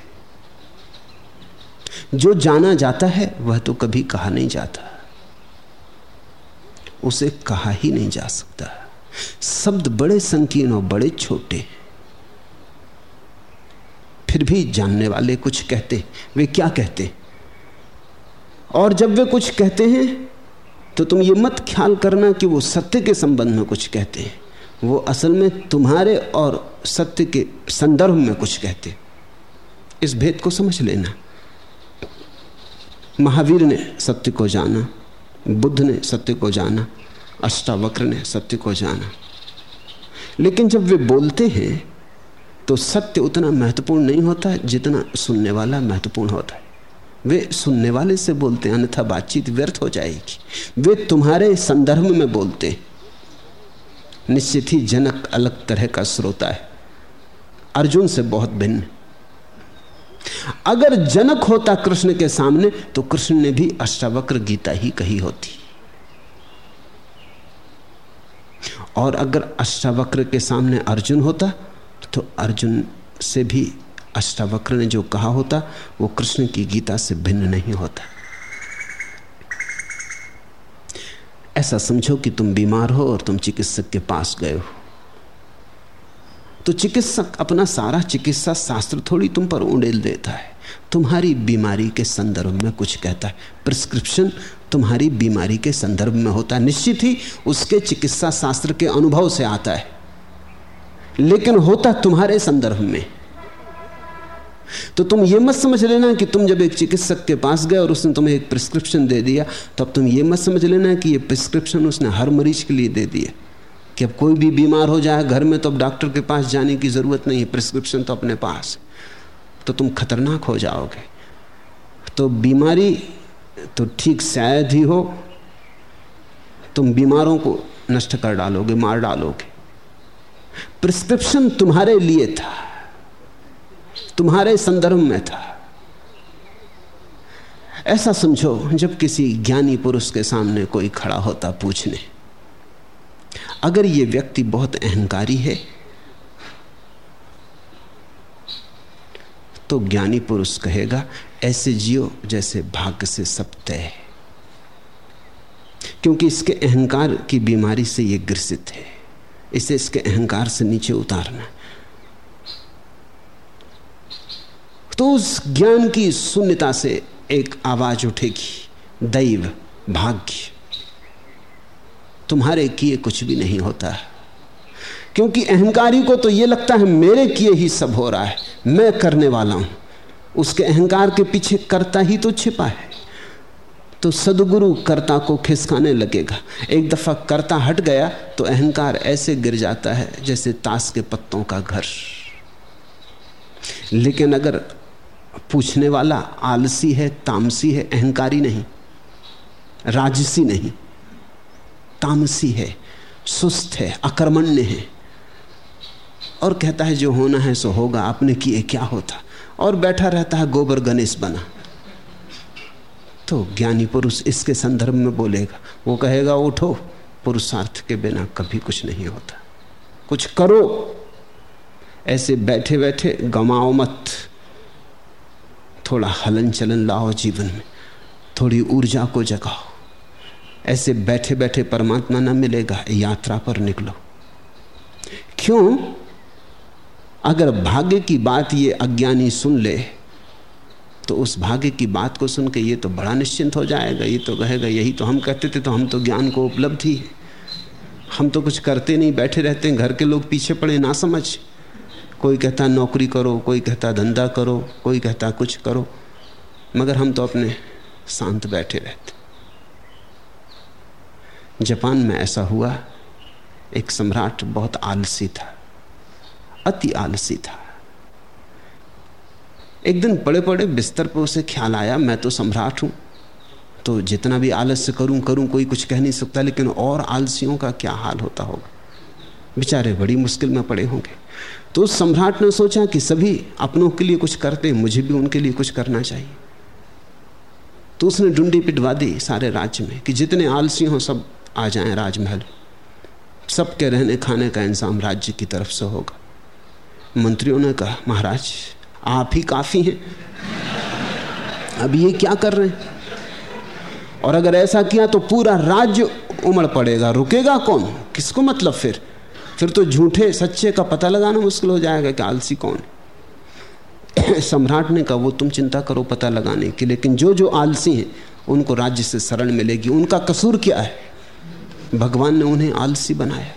जो जाना जाता है, वह तो कभी कहा नहीं जाता। उसे कहा ही नहीं जा सकता। शब्द बड़े संकीर्ण और बड़े छोटे। फिर भी जानने वाले कुछ कहते, वे क्या कहते? और जब वे कुछ कहते हैं तो तुम ये मत ख्याल करना कि वो सत्य के संबंध में कुछ कहते हैं। वो असल में तुम्हारे और सत्य के संदर्भ में कुछ कहते। इस भेद को समझ लेना। महावीर ने सत्य को जाना, बुद्ध ने सत्य को जाना, अष्टावक्र ने सत्य को जाना। लेकिन जब वे बोलते हैं तो सत्य उतना महत्वपूर्ण नहीं होता जितना सुनने वाला महत्वपूर्ण होता है। वे सुनने वाले से बोलते हैं, अन्यथा बातचीत व्यर्थ हो जाएगी। वे तुम्हारे संदर्भ में बोलते हैं। निश्चित ही जनक अलग तरह का श्रोता है। अर्जुन से बहुत भिन्न। अगर जनक होता कृष्ण के सामने तो कृष्ण ने भी अष्टावक्र गीता ही कही होती। और अगर अष्टावक्र के सामने अर्जुन होता तो अर्जुन से भी अष्टावक्र ने जो कहा होता, वो कृष्ण की गीता से भिन्न नहीं होता। ऐसा समझो कि तुम बीमार हो और तुम चिकित्सक के पास गए हो। तो चिकित्सक अपना सारा चिकित्सा शास्त्र थोड़ी तुम पर उड़ेल देता है। तुम्हारी बीमारी के संदर्भ में कुछ कहता है। प्रिस्क्रिप्शन तुम्हारी बीमारी के संदर्भ में होता है। निश्चित ही उसके चिकित्सा शास्त्र के अनुभव से आता है। लेकिन होता तुम्हारे संदर्भ में। तो तुम यह मत समझ लेना कि तुम जब एक चिकित्सक के पास गए और उसने तुम्हें एक प्रिस्क्रिप्शन दे दिया, तब तुम यह मत समझ लेना कि यह प्रिस्क्रिप्शन उसने हर मरीज़ के लिए दे दिया। कि अब कोई भी बीमार हो जाए, घर में तो अब डॉक्टर के पास जाने की ज़रूरत नहीं है प्रिस्क्रिप्शन तो अपने पास तो तुम खतरनाक हो जाओगे। तो बीमारी तो ठीक शायद ही हो, तुम बीमारों को नष्ट कर डालोगे, मार डालोगे। प्रिस्क्रिप्शन तुम्हारे लिए था, तुम्हारे संदर्भ में था। ऐसा समझो जब किसी ज्ञानी पुरुष के सामने कोई खड़ा होता पूछने, अगर ये व्यक्ति बहुत अहंकारी है तो ज्ञानी पुरुष कहेगा, ऐसे जियो जैसे भाग्य से सब तय क्योंकि इसके अहंकार की बीमारी से यह ग्रसित है। इसे इसके अहंकार से नीचे उतारना तो उस ज्ञान की शून्यता से एक आवाज़ उठेगी, दैव भाग्य। तुम्हारे किए कुछ भी नहीं होता। क्योंकि अहंकारी को तो यह लगता है, मेरे किए ही सब हो रहा है, मैं करने वाला हूँ। उसके अहंकार के पीछे करता ही तो छिपा है। तो सदगुरु कर्ता को खिसकाने लगेगा। एक दफ़ा कर्ता हट गया तो अहंकार ऐसे गिर जाता है जैसे ताश के पत्तों का घर। लेकिन अगर पूछने वाला आलसी है, तामसी है, अहंकारी नहीं, राजसी नहीं, तामसी है, सुस्त है, अकर्मण्य है, और कहता है, जो होना है सो होगा, आपने किए क्या होता? और बैठा रहता है, गोबर गणेश बना। तो ज्ञानी पुरुष इसके संदर्भ में बोलेगा, वो कहेगा, उठो। पुरुषार्थ के बिना कभी कुछ नहीं होता। कुछ करो। ऐसे बैठे बैठे गमाओ मत। थोड़ा हलन चलन लाओ जीवन में। थोड़ी ऊर्जा को जगाओ। ऐसे बैठे बैठे परमात्मा ना मिलेगा, यात्रा पर निकलो। क्यों? अगर भाग्य की बात ये अज्ञानी सुन ले तो उस भाग्य की बात को सुन के ये तो बड़ा निश्चिंत हो जाएगा। ये तो कहेगा, यही तो हम कहते थे तो हम तो ज्ञान को उपलब्धि। है हम तो कुछ करते नहीं, बैठे रहते हैं, घर के लोग पीछे पड़े ना समझ कोई कहता, नौकरी करो, कोई कहता, धंधा करो, कोई कहता, कुछ करो। मगर हम तो अपने शांत बैठे रहते। जापान में ऐसा हुआ, एक सम्राट बहुत आलसी था, अति आलसी था। एक दिन पड़े पड़े बिस्तर पर उसे ख्याल आया, मैं तो सम्राट हूँ। तो जितना भी आलस्य करूँ करूँ, कोई कुछ कह नहीं सकता, लेकिन और आलसियों का क्या हाल होता होगा? बेचारे बड़ी मुश्किल में पड़े होंगे। तो उस सम्राट ने सोचा कि सभी अपनों के लिए कुछ करते मुझे भी उनके लिए कुछ करना चाहिए। तो उसने डुंडी पिटवा दी सारे राज्य में कि जितने आलसी हों, सब आ जाएँ राजमहल। सबके रहने खाने का इंतज़ाम राज्य की तरफ़ से होगा। मंत्रियों ने कहा, महाराज आप ही काफ़ी हैं। अब ये क्या कर रहे हैं? और अगर ऐसा किया तो पूरा राज्य उमड़ पड़ेगा। रुकेगा कौन? किसको मतलब फिर? फिर तो झूठे सच्चे का पता लगाना मुश्किल हो जाएगा कि आलसी कौन सम्राट ने कहा, वो तुम चिंता करो पता लगाने की, लेकिन जो जो आलसी हैं, उनको राज्य से शरण मिलेगी। उनका कसूर क्या है? भगवान ने उन्हें आलसी बनाया।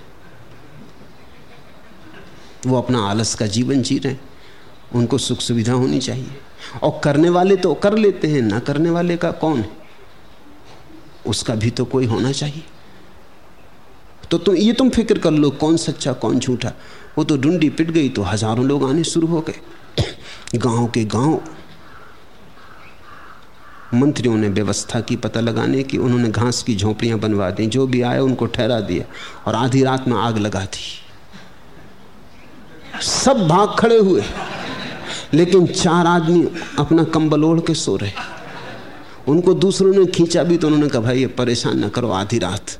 वो अपना आलस का जीवन जी रहे उनको सुख सुविधा होनी चाहिए। और करने वाले तो कर लेते हैं, ना करने वाले का कौन है? उसका भी तो कोई होना चाहिए। तो तुम, ये तुम फ़िक्र कर लो, कौन सच्चा, कौन झूठा। वो तो डुंडी पिट गई तो हज़ारों लोग आने शुरू हो गए। गाँव के गाँव। मंत्रियों ने व्यवस्था की पता लगाने की, उन्होंने घास की झोपड़ियाँ बनवा दी, जो भी आए उनको ठहरा दिया, और आधी रात में आग लगा दी। सब भाग खड़े हुए। लेकिन चार आदमी अपना कंबल ओढ़ के सो रहे। उनको दूसरों ने खींचा भी तो उन्होंने कहा, भाई, ये परेशान ना करो, आधी रात।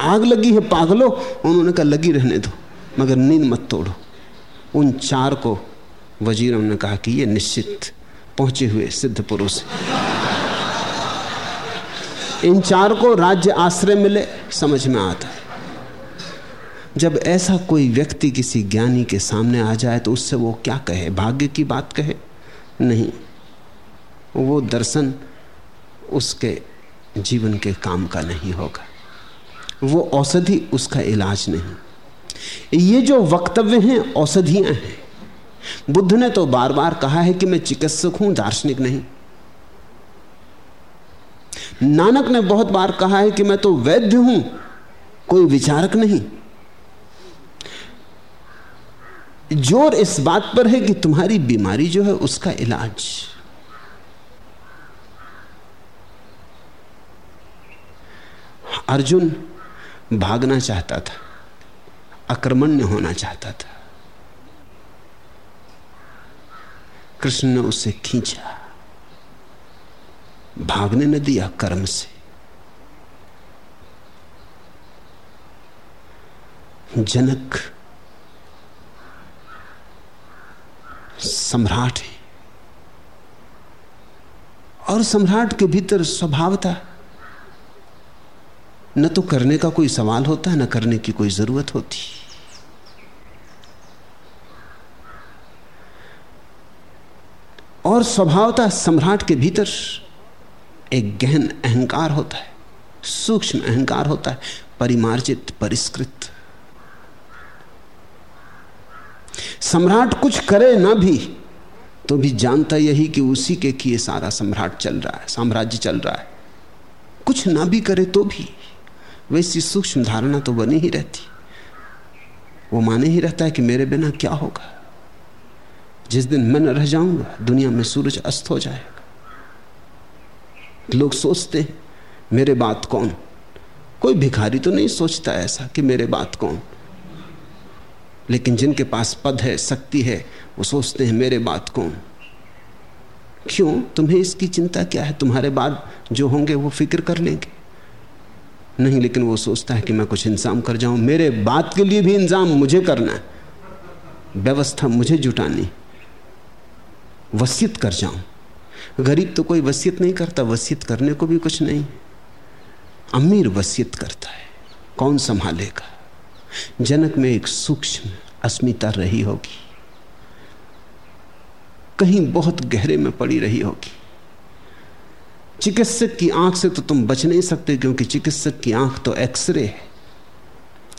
आग लगी है, पागलो। उन्होंने कहा, लगी रहने दो, मगर नींद मत तोड़ो। उन चार को वजीरों ने कहा कि ये निश्चित पहुँचे हुए सिद्ध पुरुष इन चार को राज्य आश्रय मिले, समझ में आता। जब ऐसा कोई व्यक्ति किसी ज्ञानी के सामने आ जाए तो उससे वो क्या कहे? भाग्य की बात कहे? नहीं। वो दर्शन उसके जीवन के काम का नहीं होगा। वो औषधि उसका इलाज नहीं। ये जो वक्तव्य हैं, औषधियाँ हैं। बुद्ध ने तो बार बार कहा है कि मैं चिकित्सक हूँ, दार्शनिक नहीं। नानक ने बहुत बार कहा है कि मैं तो वैद्य हूँ, कोई विचारक नहीं। ज़ोर इस बात पर है कि तुम्हारी बीमारी जो है उसका इलाज। अर्जुन भागना चाहता था अक्रमण्य होना चाहता था। कृष्ण ने उसे खींचा, भागने न दिया कर्म से। जनक सम्राट है। और सम्राट के भीतर स्वभावता। न तो करने का कोई सवाल होता है न करने की कोई ज़रूरत होती। और स्वभावता सम्राट के भीतर एक गहन अहंकार होता है, सूक्ष्म अहंकार होता है, परिमार्जित, परिष्कृत। सम्राट कुछ करे ना भी तो भी जानता यही कि उसी के किए सारा सम्राट चल रहा है, साम्राज्य चल रहा है। कुछ ना भी करे तो भी, वैसी सूक्ष्म धारणा तो बनी ही रहती। वो माने ही रहता है कि मेरे बिना क्या होगा। जिस दिन मैं न रह जाऊँगा, दुनिया में सूरज अस्त हो जाएगा। लोग सोचते मेरे बात कौन? कोई भिखारी तो नहीं सोचता ऐसा कि मेरे बात कौन? लेकिन जिनके पास पद है, शक्ति है, वो सोचते हैं, मेरे बात कौन क्यों? तुम्हें इसकी चिंता क्या है? तुम्हारे बाद जो होंगे, वो फ़िक्र कर लेंगे। नहीं, लेकिन वो सोचता है कि मैं कुछ इंतज़ाम कर जाऊँ। मेरे बात के लिए भी इंतज़ाम मुझे करना है। व्यवस्था मुझे जुटानी। वसीयत कर जाऊँ। गरीब तो कोई वसीयत नहीं करता, वसीयत करने को भी कुछ नहीं। अमीर वसीयत करता है। कौन संभालेगा? जनक में एक सूक्ष्म अस्मिता रही होगी। कहीं बहुत गहरे में पड़ी रही होगी। चिकित्सक की आँख से तो तुम बच नहीं सकते, क्योंकि चिकित्सक की आँख तो एक्सरे है।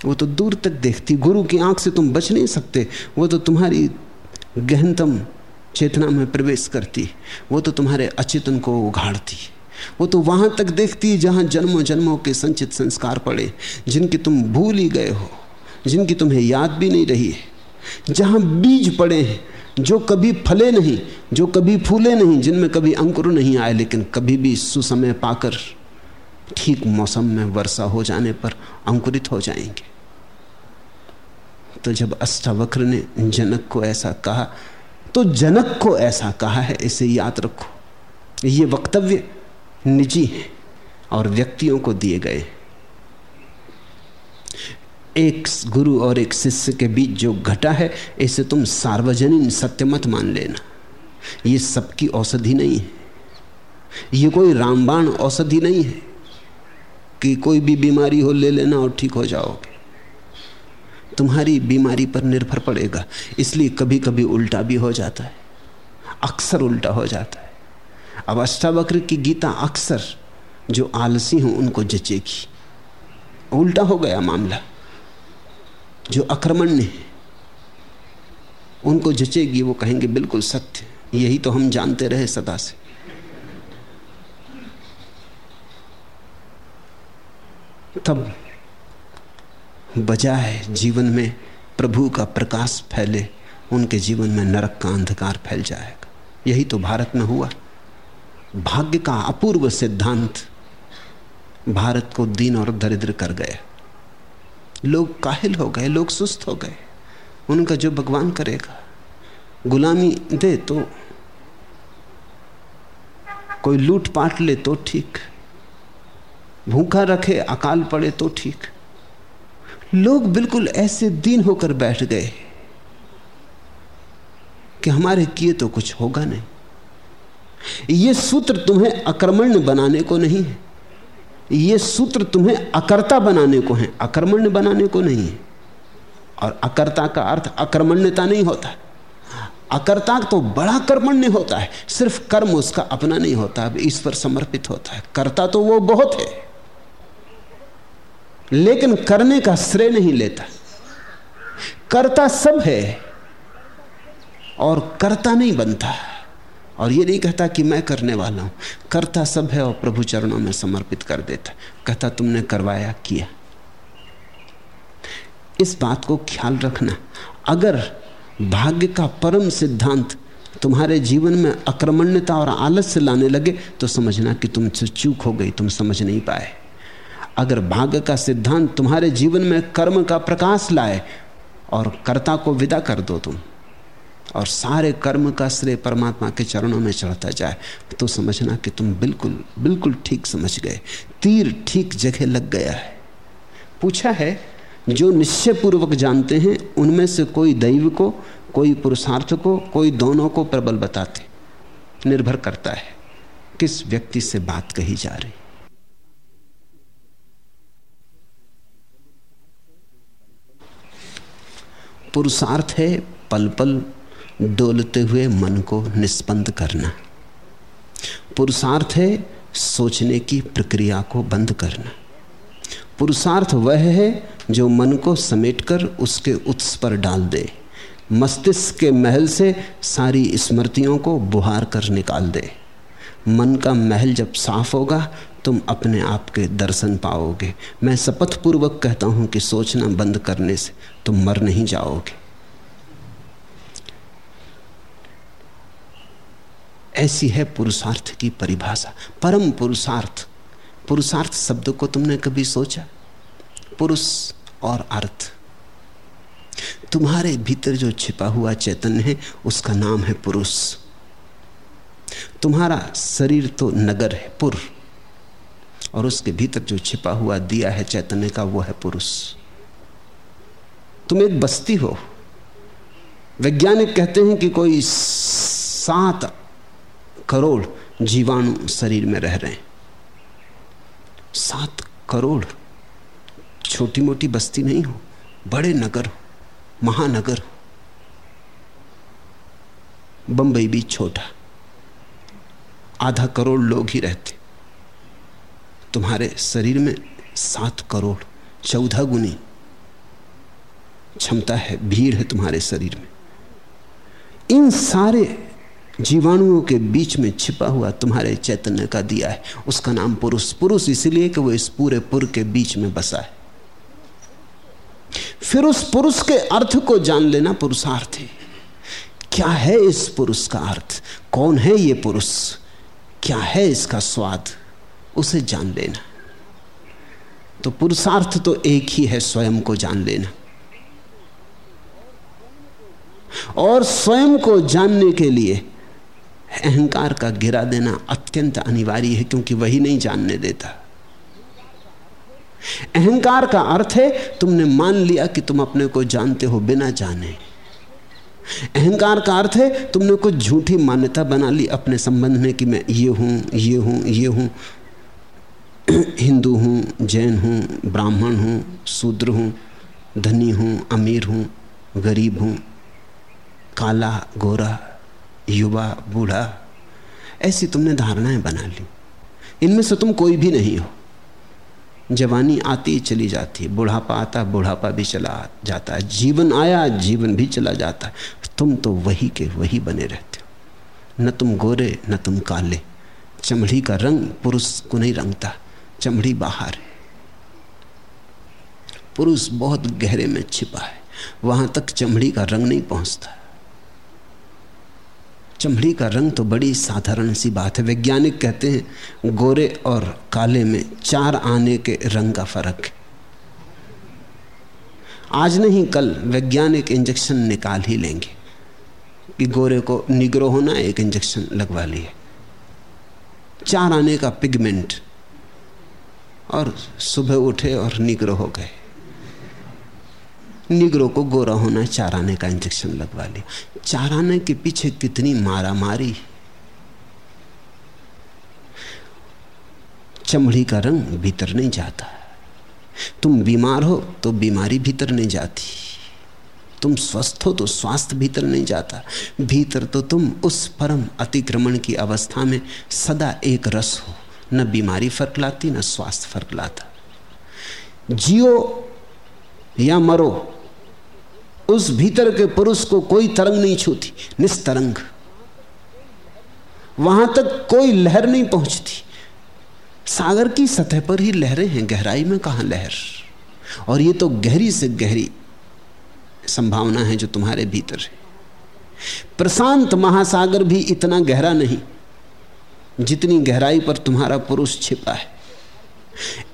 वो तो दूर तक देखती, गुरु की आँख से तुम बच नहीं सकते। वो तो तुम्हारी गहनतम चेतना में प्रवेश करती, वो तो तुम्हारे अचेतन को उघाड़ती। वो तो वहाँ तक देखती जहाँ जन्मों जन्मों के संचित संस्कार पड़े, जिनकी तुम भूल ही गए हो। जिनकी तुम्हें याद भी नहीं रही है, जहाँ बीज पड़े हैं, जो कभी फले नहीं, जो कभी फूले नहीं, जिनमें कभी अंकुर नहीं आए, लेकिन कभी भी सुसमय पाकर ठीक मौसम में वर्षा हो जाने पर अंकुरित हो जाएँगे। तो जब अष्टावक्र ने जनक को ऐसा कहा तो जनक को ऐसा कहा है, इसे याद रखो। ये वक्तव्य निजी है और व्यक्तियों को दिए गए एक गुरु और एक शिष्य के बीच जो घटा है, इसे तुम सार्वजनिक सत्य मत मान लेना। ये सबकी औषधि नहीं है। ये कोई रामबाण औषधि नहीं है कि कोई भी बीमारी हो, ले लेना और ठीक हो जाओगे। तुम्हारी बीमारी पर निर्भर पड़ेगा, इसलिए कभी कभी उल्टा भी हो जाता है, अक्सर उल्टा हो जाता है। अब अष्टावक्र की गीता अक्सर जो आलसी हो, उनको जचेगी। उल्टा हो गया मामला। जो अक्रमण्य है, उनको जचेगी, वो कहेंगे, बिल्कुल सत्य, यही तो हम जानते रहे सदा से। तब बजाय जीवन में प्रभु का प्रकाश फैले, उनके जीवन में नरक का अंधकार फैल जाएगा। यही तो भारत में हुआ। भाग्य का अपूर्व सिद्धांत भारत को दीन और दरिद्र कर गया। लोग काहिल हो गए, लोग सुस्त हो गए। उनका जो भगवान करेगा, गुलामी दे तो कोई लूट पाट ले तो ठीक, भूखा रखे, अकाल पड़े तो ठीक। लोग बिल्कुल ऐसे दीन होकर बैठ गए कि हमारे किए तो कुछ होगा नहीं। ये सूत्र तुम्हें अक्रमण्य बनाने को नहीं है। ये सूत्र तुम्हें अकर्ता बनाने को है, अकर्मण्य बनाने को नहीं है। और अकर्ता का अर्थ अकर्मण्यता नहीं होता। अकर्ता तो बड़ा कर्मण्य होता है, सिर्फ़ कर्म उसका अपना नहीं होता, अब ईश्वर समर्पित होता है। कर्ता तो वो बहुत है, लेकिन करने का श्रेय नहीं लेता। करता सब है और करता नहीं बनता। और ये नहीं कहता कि मैं करने वाला हूँ। करता सब है और प्रभु चरणों में समर्पित कर देता कहता, तुमने करवाया किया? इस बात को ख्याल रखना। अगर भाग्य का परम सिद्धांत तुम्हारे जीवन में अक्रमण्यता और आलस्य लाने लगे तो समझना कि तुमसे चूक हो गई, तुम समझ नहीं पाए। अगर भाग्य का सिद्धांत तुम्हारे जीवन में कर्म का प्रकाश लाए और कर्ता को विदा कर दो तुम और सारे कर्म का श्रेय परमात्मा के चरणों में चढ़ता जाए तो समझना कि तुम बिल्कुल बिल्कुल ठीक समझ गए। तीर ठीक जगह लग गया है। पूछा है, जो निश्चय पूर्वक जानते हैं, उनमें से कोई दैव को, कोई पुरुषार्थ को, कोई दोनों को प्रबल बताते। निर्भर करता है, किस व्यक्ति से बात कही जा रही। पुरुषार्थ है पल पल डोलते हुए मन को निष्पन्द करना। पुरुषार्थ है सोचने की प्रक्रिया को बंद करना। पुरुषार्थ वह है जो मन को समेटकर उसके उत्स पर डाल दे। मस्तिष्क के महल से सारी स्मृतियों को बुहार कर निकाल दे। मन का महल जब साफ़ होगा, तुम अपने आप के दर्शन पाओगे। मैं शपथ पूर्वक कहता हूँ कि सोचना बंद करने से तुम मर नहीं जाओगे। ऐसी है पुरुषार्थ की परिभाषा। परम पुरुषार्थ। पुरुषार्थ शब्द को तुमने कभी सोचा? पुरुष और अर्थ। तुम्हारे भीतर जो छिपा हुआ चैतन्य है, उसका नाम है पुरुष। तुम्हारा शरीर तो नगर है, पुर। और उसके भीतर जो छिपा हुआ दिया है चैतन्य का, वो है पुरुष। तुम एक बस्ती हो। वैज्ञानिक कहते हैं कि कोई सात करोड़ जीवाणु शरीर में रह रहे हैं। सात करोड़ छोटी मोटी बस्ती नहीं हो, बड़े नगर महानगर हो। बंबई भी छोटा, आधा करोड़ लोग ही रहते। तुम्हारे शरीर में सात करोड़, चौदह गुनी क्षमता है, भीड़ है तुम्हारे शरीर में। इन सारे जीवाणुओं के बीच में छिपा हुआ तुम्हारे चैतन्य का दिया है। उसका नाम पुरुष। पुरुष इसलिए कि वो इस पूरे पुर के बीच में बसा है। फिर उस पुरुष के अर्थ को जान लेना पुरुषार्थ है। क्या है इस पुरुष का अर्थ? कौन है ये पुरुष? क्या है इसका स्वाद? उसे जान लेना। तो पुरुषार्थ तो एक ही है, स्वयं को जान लेना। और स्वयं को जानने के लिए अहंकार का गिरा देना अत्यंत अनिवार्य है, क्योंकि वही नहीं जानने देता। अहंकार का अर्थ है, तुमने मान लिया कि तुम अपने को जानते हो बिना जाने। अहंकार का अर्थ है, तुमने कुछ झूठी मान्यता बना ली अपने संबंध में कि मैं ये हूँ ये हूँ ये हूँ। हिंदू हूँ, जैन हूँ, ब्राह्मण हूँ, शूद्र हूँ, धनी हूँ, अमीर हूँ, गरीब हूँ, काला, गोरा युवा, बूढ़ा, ऐसी तुमने धारणाएँ बना ली। इनमें से तुम कोई भी नहीं हो। जवानी आती चली जाती, बुढ़ापा आता, बुढ़ापा भी चला जाता है जीवन आया, जीवन भी चला जाता। है तुम तो वही के वही बने रहते हो। न तुम गोरे, न तुम काले। चमड़ी का रंग पुरुष को नहीं रंगता, चमड़ी बाहर है। पुरुष बहुत गहरे में छिपा है, वहाँ तक चमड़ी का रंग नहीं पहुँचता। चमड़ी का रंग तो बड़ी साधारण सी बात है। वैज्ञानिक कहते हैं, गोरे और काले में चार आने के रंग का फ़र्क है। आज नहीं, कल वैज्ञानिक इंजेक्शन निकाल ही लेंगे कि गोरे को निग्रो होना एक इंजेक्शन लगवा लिए। चार आने का पिगमेंट और सुबह उठे और निग्रो हो गए। निगरों को गोरा होना चार आने का इंजेक्शन लगवा लिया चाराने के पीछे कितनी मारा मारी चमड़ी का रंग भीतर नहीं जाता। तुम बीमार हो तो बीमारी भीतर नहीं जाती। तुम स्वस्थ हो तो स्वास्थ्य भीतर नहीं जाता। भीतर तो तुम उस परम अतिक्रमण की अवस्था में सदा एक रस हो। न बीमारी फ़र्क लाती न स्वास्थ्य फ़र्क लाता जियो या मरो उस भीतर के पुरुष को कोई तरंग नहीं छूती, निस्तरंग। वहाँ तक कोई लहर नहीं पहुँचती। सागर की सतह पर ही लहरें हैं, गहराई में कहा लहर? और ये तो गहरी से गहरी संभावना है जो तुम्हारे भीतर है। प्रशांत महासागर भी इतना गहरा नहीं, जितनी गहराई पर तुम्हारा पुरुष छिपा है।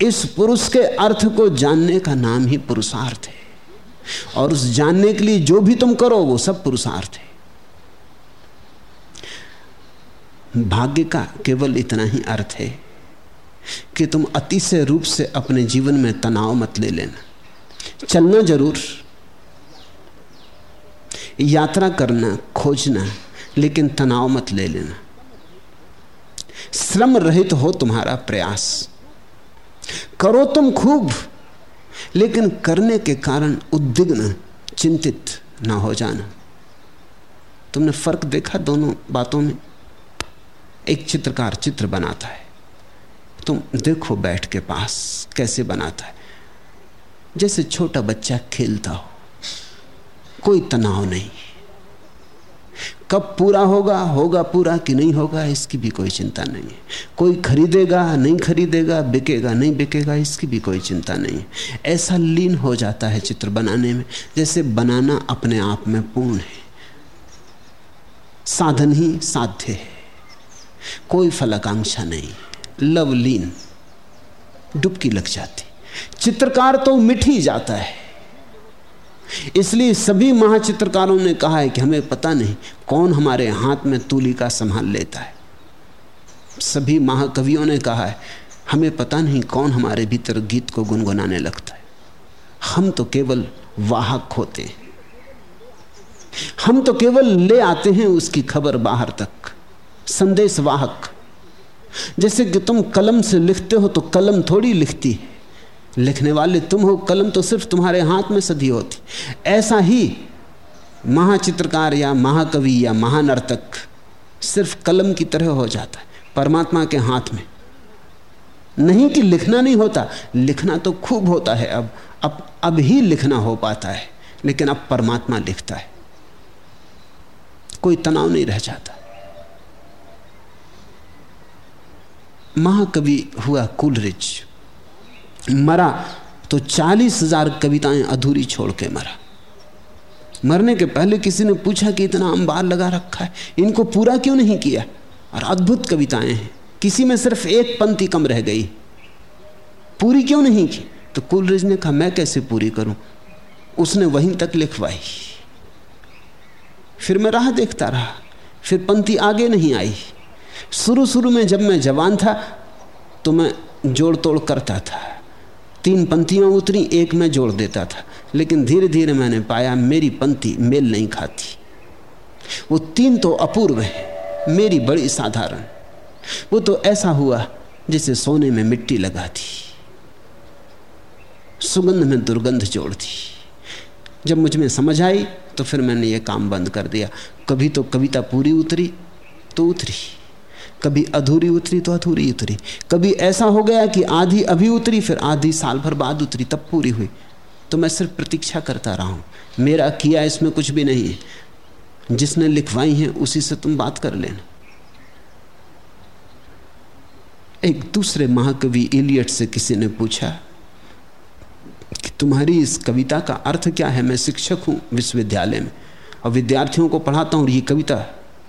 इस पुरुष के अर्थ को जानने का नाम ही पुरुषार्थ है। और उस जानने के लिए जो भी तुम करो, वो सब पुरुषार्थ है। भाग्य का केवल इतना ही अर्थ है कि तुम अतिशय रूप से अपने जीवन में तनाव मत ले लेना। चलना ज़रूर, यात्रा करना, खोजना, लेकिन तनाव मत ले लेना। श्रम रहित हो तुम्हारा प्रयास। करो तुम खूब लेकिन करने के कारण उद्विग्न, चिंतित ना हो जाना। तुमने फ़र्क देखा दोनों बातों में? एक चित्रकार चित्र बनाता है। तुम देखो बैठ के पास कैसे बनाता है। जैसे छोटा बच्चा खेलता हो, कोई तनाव नहीं। कब पूरा होगा होगा पूरा कि नहीं होगा, इसकी भी कोई चिंता नहीं है। कोई खरीदेगा, नहीं खरीदेगा, बिकेगा, नहीं बिकेगा, इसकी भी कोई चिंता नहीं है। ऐसा लीन हो जाता है चित्र बनाने में, जैसे बनाना अपने आप में पूर्ण है। साधन ही साध्य है। कोई फलाकांक्षा नहीं। लवलीन डुबकी लग जाती। चित्रकार तो मिट ही जाता है। इसलिए सभी महाचित्रकारों ने कहा है कि हमें पता नहीं कौन हमारे हाथ में तूली का संभाल लेता है। सभी महाकवियों ने कहा है, हमें पता नहीं कौन हमारे भीतर गीत को गुनगुनाने लगता है। हम तो केवल वाहक होते हैं। हम तो केवल ले आते हैं उसकी खबर बाहर तक। संदेश वाहक। जैसे कि तुम कलम से लिखते हो तो कलम थोड़ी लिखती है। लिखने वाले तुम हो, कलम तो सिर्फ़ तुम्हारे हाथ में सदी होती। ऐसा ही महाचित्रकार या महाकवि या महानर्तक सिर्फ़ कलम की तरह हो जाता है, परमात्मा के हाथ में। नहीं कि लिखना नहीं होता, लिखना तो खूब होता है, अब अब अब ही लिखना हो पाता है, लेकिन अब परमात्मा लिखता है। कोई तनाव नहीं रह जाता। महाकवि हुआ कुलरिच। मरा तो चालीस हज़ार कविताएँ अधूरी छोड़ के मरा। मरने के पहले किसी ने पूछा कि इतना अंबार लगा रखा है, इनको पूरा क्यों नहीं किया? और अद्भुत कविताएँ हैं, किसी में सिर्फ़ एक पंक्ति कम रह गई। पूरी क्यों नहीं की? तो कुलरिज ने कहा, मैं कैसे पूरी करूँ? उसने वहीं तक लिखवाई। फिर मैं राह देखता रहा, फिर पंक्ति आगे नहीं आई। शुरू शुरू में जब मैं जवान था तो मैं जोड़ तोड़ करता था। तीन पंक्तियाँ उतरी, एक में जोड़ देता था। लेकिन धीरे धीरे मैंने पाया, मेरी पंक्ति मेल नहीं खाती। वो तीन तो अपूर्व है, मेरी बड़ी साधारण। वो तो ऐसा हुआ जिसे सोने में मिट्टी लगा दी, सुगंध में दुर्गंध जोड़ दी। जब मुझमें समझ आई तो फिर मैंने ये काम बंद कर दिया। कभी तो कविता पूरी उतरी तो उतरी। कभी अधूरी उतरी तो अधूरी उतरी। कभी ऐसा हो गया कि आधी अभी उतरी, फिर आधी साल भर बाद उतरी, तब पूरी हुई। तो मैं सिर्फ़ प्रतीक्षा करता रहा हूँ, मेरा किया इसमें कुछ भी नहीं है। जिसने लिखवाई है, उसी से तुम बात कर लेना। एक दूसरे महाकवि इलियट से किसी ने पूछा कि तुम्हारी इस कविता का अर्थ क्या है? मैं शिक्षक हूँ विश्वविद्यालय में और विद्यार्थियों को पढ़ाता हूँ ये कविता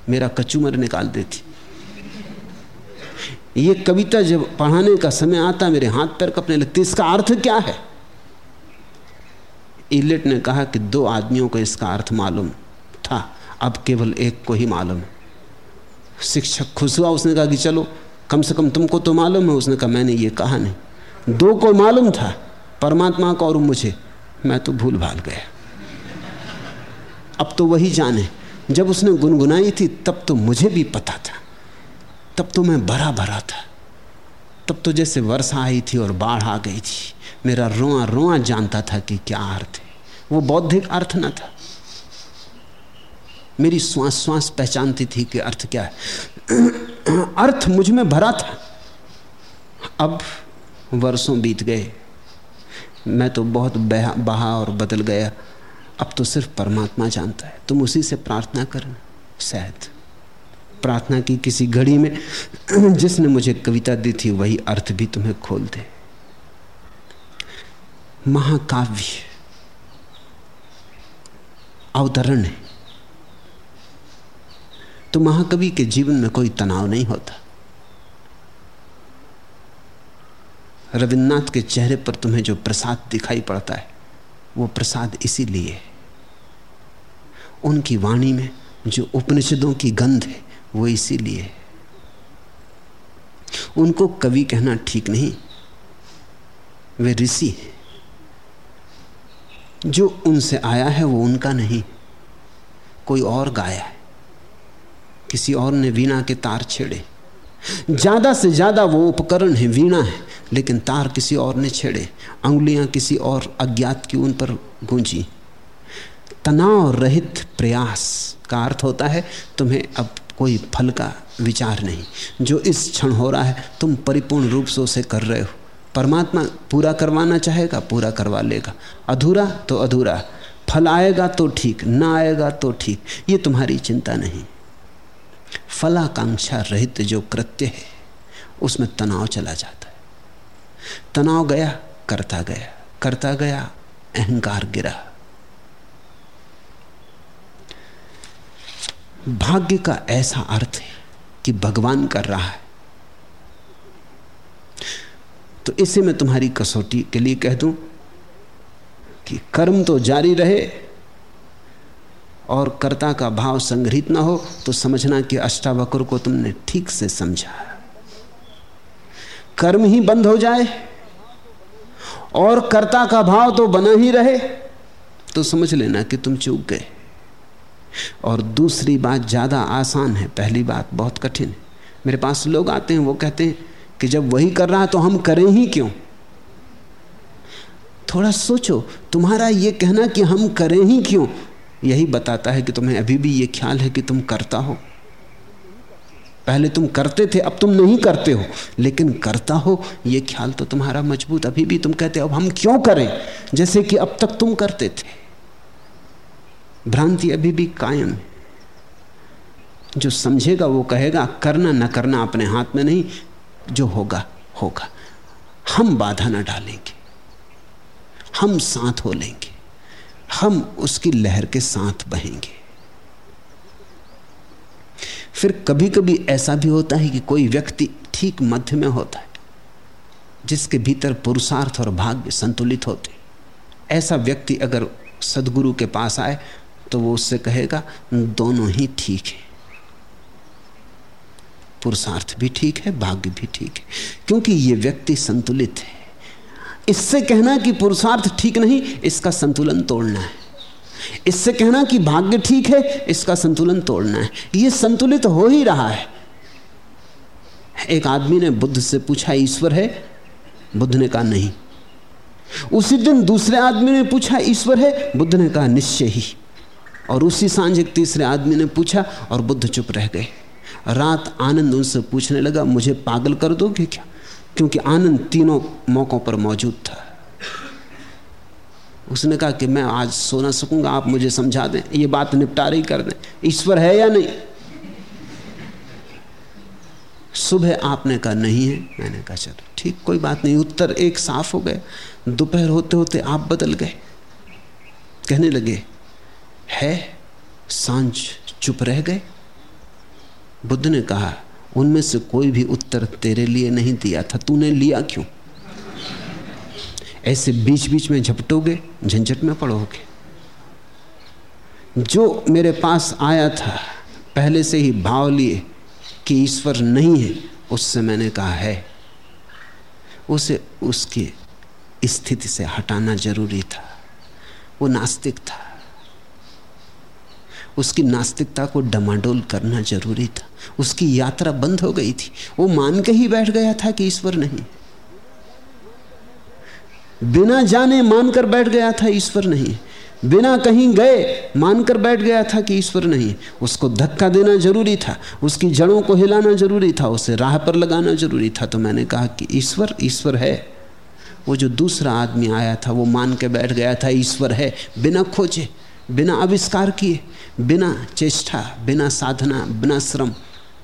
मेरा कचूमर निकाल देती। ये कविता जब पढ़ाने का समय आता, मेरे हाथ पैर कपने लगते, इसका अर्थ क्या है? इलेट ने कहा कि दो आदमियों को इसका अर्थ मालूम था, अब केवल एक को ही मालूम। है शिक्षक खुश हुआ, उसने कहा कि चलो, कम से कम तुमको तो मालूम है, उसने कहा, मैंने ये कहा नहीं। दो को मालूम था, परमात्मा को और मुझे, मैं तो भूल भाल गया। अब तो वही जाने, जब उसने गुनगुनाई थी, तब तो मुझे भी पता था। तब तो मैं भरा भरा था। तब तो जैसे वर्षा आई थी और बाढ़ आ गई थी, मेरा रोआ रोआ जानता था कि क्या अर्थ है। वो बौद्धिक अर्थ न था। मेरी श्वास श्वास पहचानती थी कि अर्थ क्या है। अर्थ मुझमें भरा था। अब वर्षों बीत गए। मैं तो बहुत बहा और बदल गया। अब तो सिर्फ़ परमात्मा जानता है। तुम उसी से प्रार्थना करना, शायद। प्रार्थना की किसी घड़ी में, जिसने मुझे कविता दी थी, वही अर्थ भी तुम्हें खोल दे। महाकाव्य। अवतरण है। तो महाकवि के जीवन में कोई तनाव नहीं होता। रविन्द्रनाथ के चेहरे पर तुम्हें जो प्रसाद दिखाई पड़ता है, वो प्रसाद इसीलिए उनकी वाणी में जो उपनिषदों की गंध है वो इसीलिए। उनको कवि कहना ठीक नहीं। वे ऋषि जो उनसे आया है वो उनका नहीं। कोई और गाया है। किसी और ने वीणा के तार छेड़े। ज़्यादा से ज़्यादा वो उपकरण है, वीणा है, लेकिन तार किसी और ने छेड़े। अंगुलियाँ किसी और अज्ञात की उन पर गूंजी। तनाव रहित प्रयास का अर्थ होता है, तुम्हें अब कोई फल का विचार नहीं। जो इस क्षण हो रहा है, तुम परिपूर्ण रूप से उसे कर रहे हो। परमात्मा पूरा करवाना चाहेगा, पूरा करवा लेगा। अधूरा तो अधूरा। फल आएगा तो ठीक, ना आएगा तो ठीक। ये तुम्हारी चिंता नहीं। फलाकांक्षा रहित जो कृत्य है, उसमें तनाव चला जाता है। तनाव गया, करता गया। करता गया, अहंकार गिरा। भाग्य का ऐसा अर्थ है कि भगवान कर रहा है। तो इसे मैं तुम्हारी कसौटी के लिए कह दूँ कि कर्म तो जारी रहे और कर्ता का भाव संग्रहित ना हो तो समझना कि अष्टावक्र को तुमने ठीक से समझा। कर्म ही बंद हो जाए और कर्ता का भाव तो बना ही रहे तो समझ लेना कि तुम चूक गए। और दूसरी बात ज़्यादा आसान है। पहली बात बहुत कठिन है। मेरे पास लोग आते हैं, वो कहते हैं कि जब वही कर रहा है तो हम करें ही क्यों? थोड़ा सोचो, तुम्हारा ये कहना कि हम करें ही क्यों? यही बताता है कि तुम्हें अभी भी ये ख्याल है कि तुम करता हो। पहले तुम करते थे, अब तुम नहीं करते हो। लेकिन करता हो, ये ख्याल तो तुम्हारा मज़बूत। अभी भी तुम कहते हो, अब हम क्यों करें? जैसे कि अब तक तुम करते थे। भ्रांति अभी भी कायम है। जो समझेगा, वो कहेगा, करना न करना अपने हाथ में नहीं, जो होगा होगा। हम बाधा न डालेंगे। हम साथ हो लेंगे। हम उसकी लहर के साथ बहेंगे। फिर कभी कभी ऐसा भी होता है कि कोई व्यक्ति ठीक मध्य में होता है, जिसके भीतर पुरुषार्थ और भाग्य संतुलित होते। ऐसा व्यक्ति अगर सदगुरु के पास आए तो वो उससे कहेगा दोनों ही ठीक है। पुरुषार्थ भी ठीक है, भाग्य भी ठीक है। क्योंकि ये व्यक्ति संतुलित है। इससे कहना कि पुरुषार्थ ठीक नहीं, इसका संतुलन तोड़ना है। इससे कहना कि भाग्य ठीक है, इसका संतुलन तोड़ना है। ये संतुलित हो ही रहा है। एक आदमी ने बुद्ध से पूछा, ईश्वर है? बुद्ध ने कहा, नहीं। उसी दिन दूसरे आदमी ने पूछा, ईश्वर है? बुद्ध ने कहा, निश्चय ही। और उसी साँझ एक तीसरे आदमी ने पूछा, और बुद्ध चुप रह गए। रात आनंद उनसे पूछने लगा, मुझे पागल कर दोगे क्या? क्योंकि आनंद तीनों मौकों पर मौजूद था। उसने कहा कि मैं आज सो ना सकूँगा, आप मुझे समझा दें, ये बात निपटारे कर दें। ईश्वर है या नहीं? सुबह आपने कहा, नहीं है। मैंने कहा, चलो, ठीक, कोई बात नहीं। उत्तर एक साफ़ हो गए दोपहर होते होते आप बदल गए। कहने लगे है? साँझ चुप रह गए? बुद्ध ने कहा, उनमें से कोई भी उत्तर तेरे लिए नहीं दिया था। तूने लिया क्यों? ऐसे बीच बीच में झपटोगे, झंझट में पड़ोगे। जो मेरे पास आया था, पहले से ही भाव लिए कि ईश्वर नहीं है, उससे मैंने कहा, है। उसे उसकी स्थिति से हटाना ज़रूरी था। वो नास्तिक था। उसकी नास्तिकता को डमाडोल करना ज़रूरी था। उसकी यात्रा बंद हो गई थी। वो मान के ही बैठ गया था कि ईश्वर नहीं। बिना जाने मानकर बैठ गया था, ईश्वर नहीं। बिना कहीं गए, मानकर बैठ गया था कि ईश्वर नहीं। उसको धक्का देना ज़रूरी था। उसकी जड़ों को हिलाना ज़रूरी था। उसे राह पर लगाना ज़रूरी था। तो मैंने कहा कि ईश्वर ईश्वर है। वो जो दूसरा आदमी आया था, वो मान के बैठ गया था, ईश्वर है। बिना खोजे। बिना आविष्कार किए, बिना चेष्टा, बिना साधना, बिना श्रम,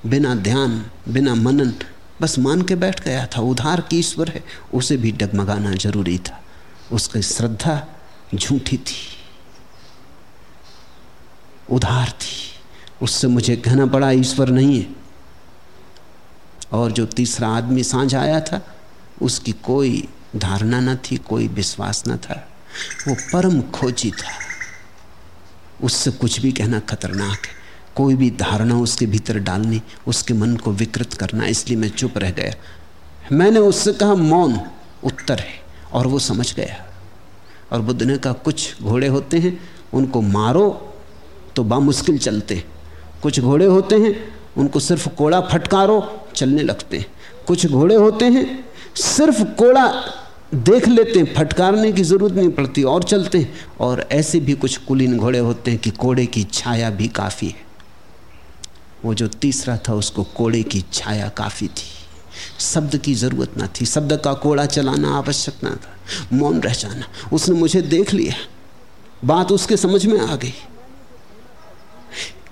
बिना ध्यान, बिना मनन, बस मान के बैठ गया था। उधार की ईश्वर है, उसे भी डगमगाना ज़रूरी था। उसकी श्रद्धा झूठी थी, उधार थी। उससे मुझे कहना पड़ा, ईश्वर नहीं है। और जो तीसरा आदमी साँझ आया था, उसकी कोई धारणा न थी, कोई विश्वास न था। वो परम खोजी था। उससे कुछ भी कहना खतरनाक है। कोई भी धारणा उसके भीतर डालनी, उसके मन को विकृत करना, इसलिए मैं चुप रह गया। मैंने उससे कहा, मौन, उत्तर है। और वो समझ गया। और बुद्ध ने कहा, कुछ घोड़े होते हैं, उनको मारो तो बामुश्किल चलते कुछ घोड़े होते हैं, उनको सिर्फ़ कोड़ा फटकारो, चलने लगते हैं। कुछ घोड़े होते हैं, सिर्फ़ कोड़ा देख लेते हैं, फटकारने की ज़रूरत नहीं पड़ती, और चलते हैं। और ऐसे भी कुछ कुलीन घोड़े होते हैं कि कोड़े की छाया भी काफ़ी है। वो जो तीसरा था, उसको कोड़े की छाया काफ़ी थी। शब्द की ज़रूरत ना थी। शब्द का कोड़ा चलाना आवश्यक ना था। मौन रह जाना। उसने मुझे देख लिया। बात उसके समझ में आ गई।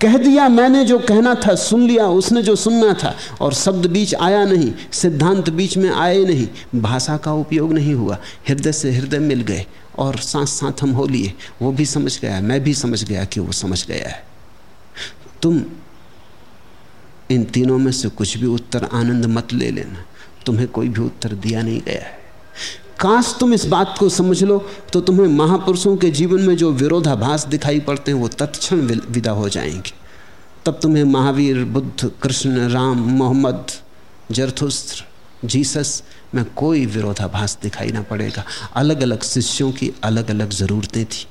कह दिया मैंने जो कहना था, सुन लिया, उसने जो सुनना था, और शब्द बीच आया नहीं, सिद्धांत बीच में आए नहीं, भाषा का उपयोग नहीं हुआ। हृदय से हृदय मिल गए, और सांस साथ हम हो लिए। वो भी समझ गया, मैं भी समझ गया कि वो समझ गया है। तुम इन तीनों में से कुछ भी उत्तर आनंद मत ले लेना। तुम्हें कोई भी उत्तर दिया नहीं गया है। काश तुम इस बात को समझ लो तो तुम्हें महापुरुषों के जीवन में जो विरोधाभास दिखाई पड़ते हैं, वो तत्क्षण विदा हो जाएँगे। तब तुम्हें Mahavir, Buddha, Krishna, Ram, Mohammed, Zarathustra, Jesus में कोई विरोधाभास दिखाई ना पड़ेगा। अलग अलग शिष्यों की अलग अलग ज़रूरतें थी।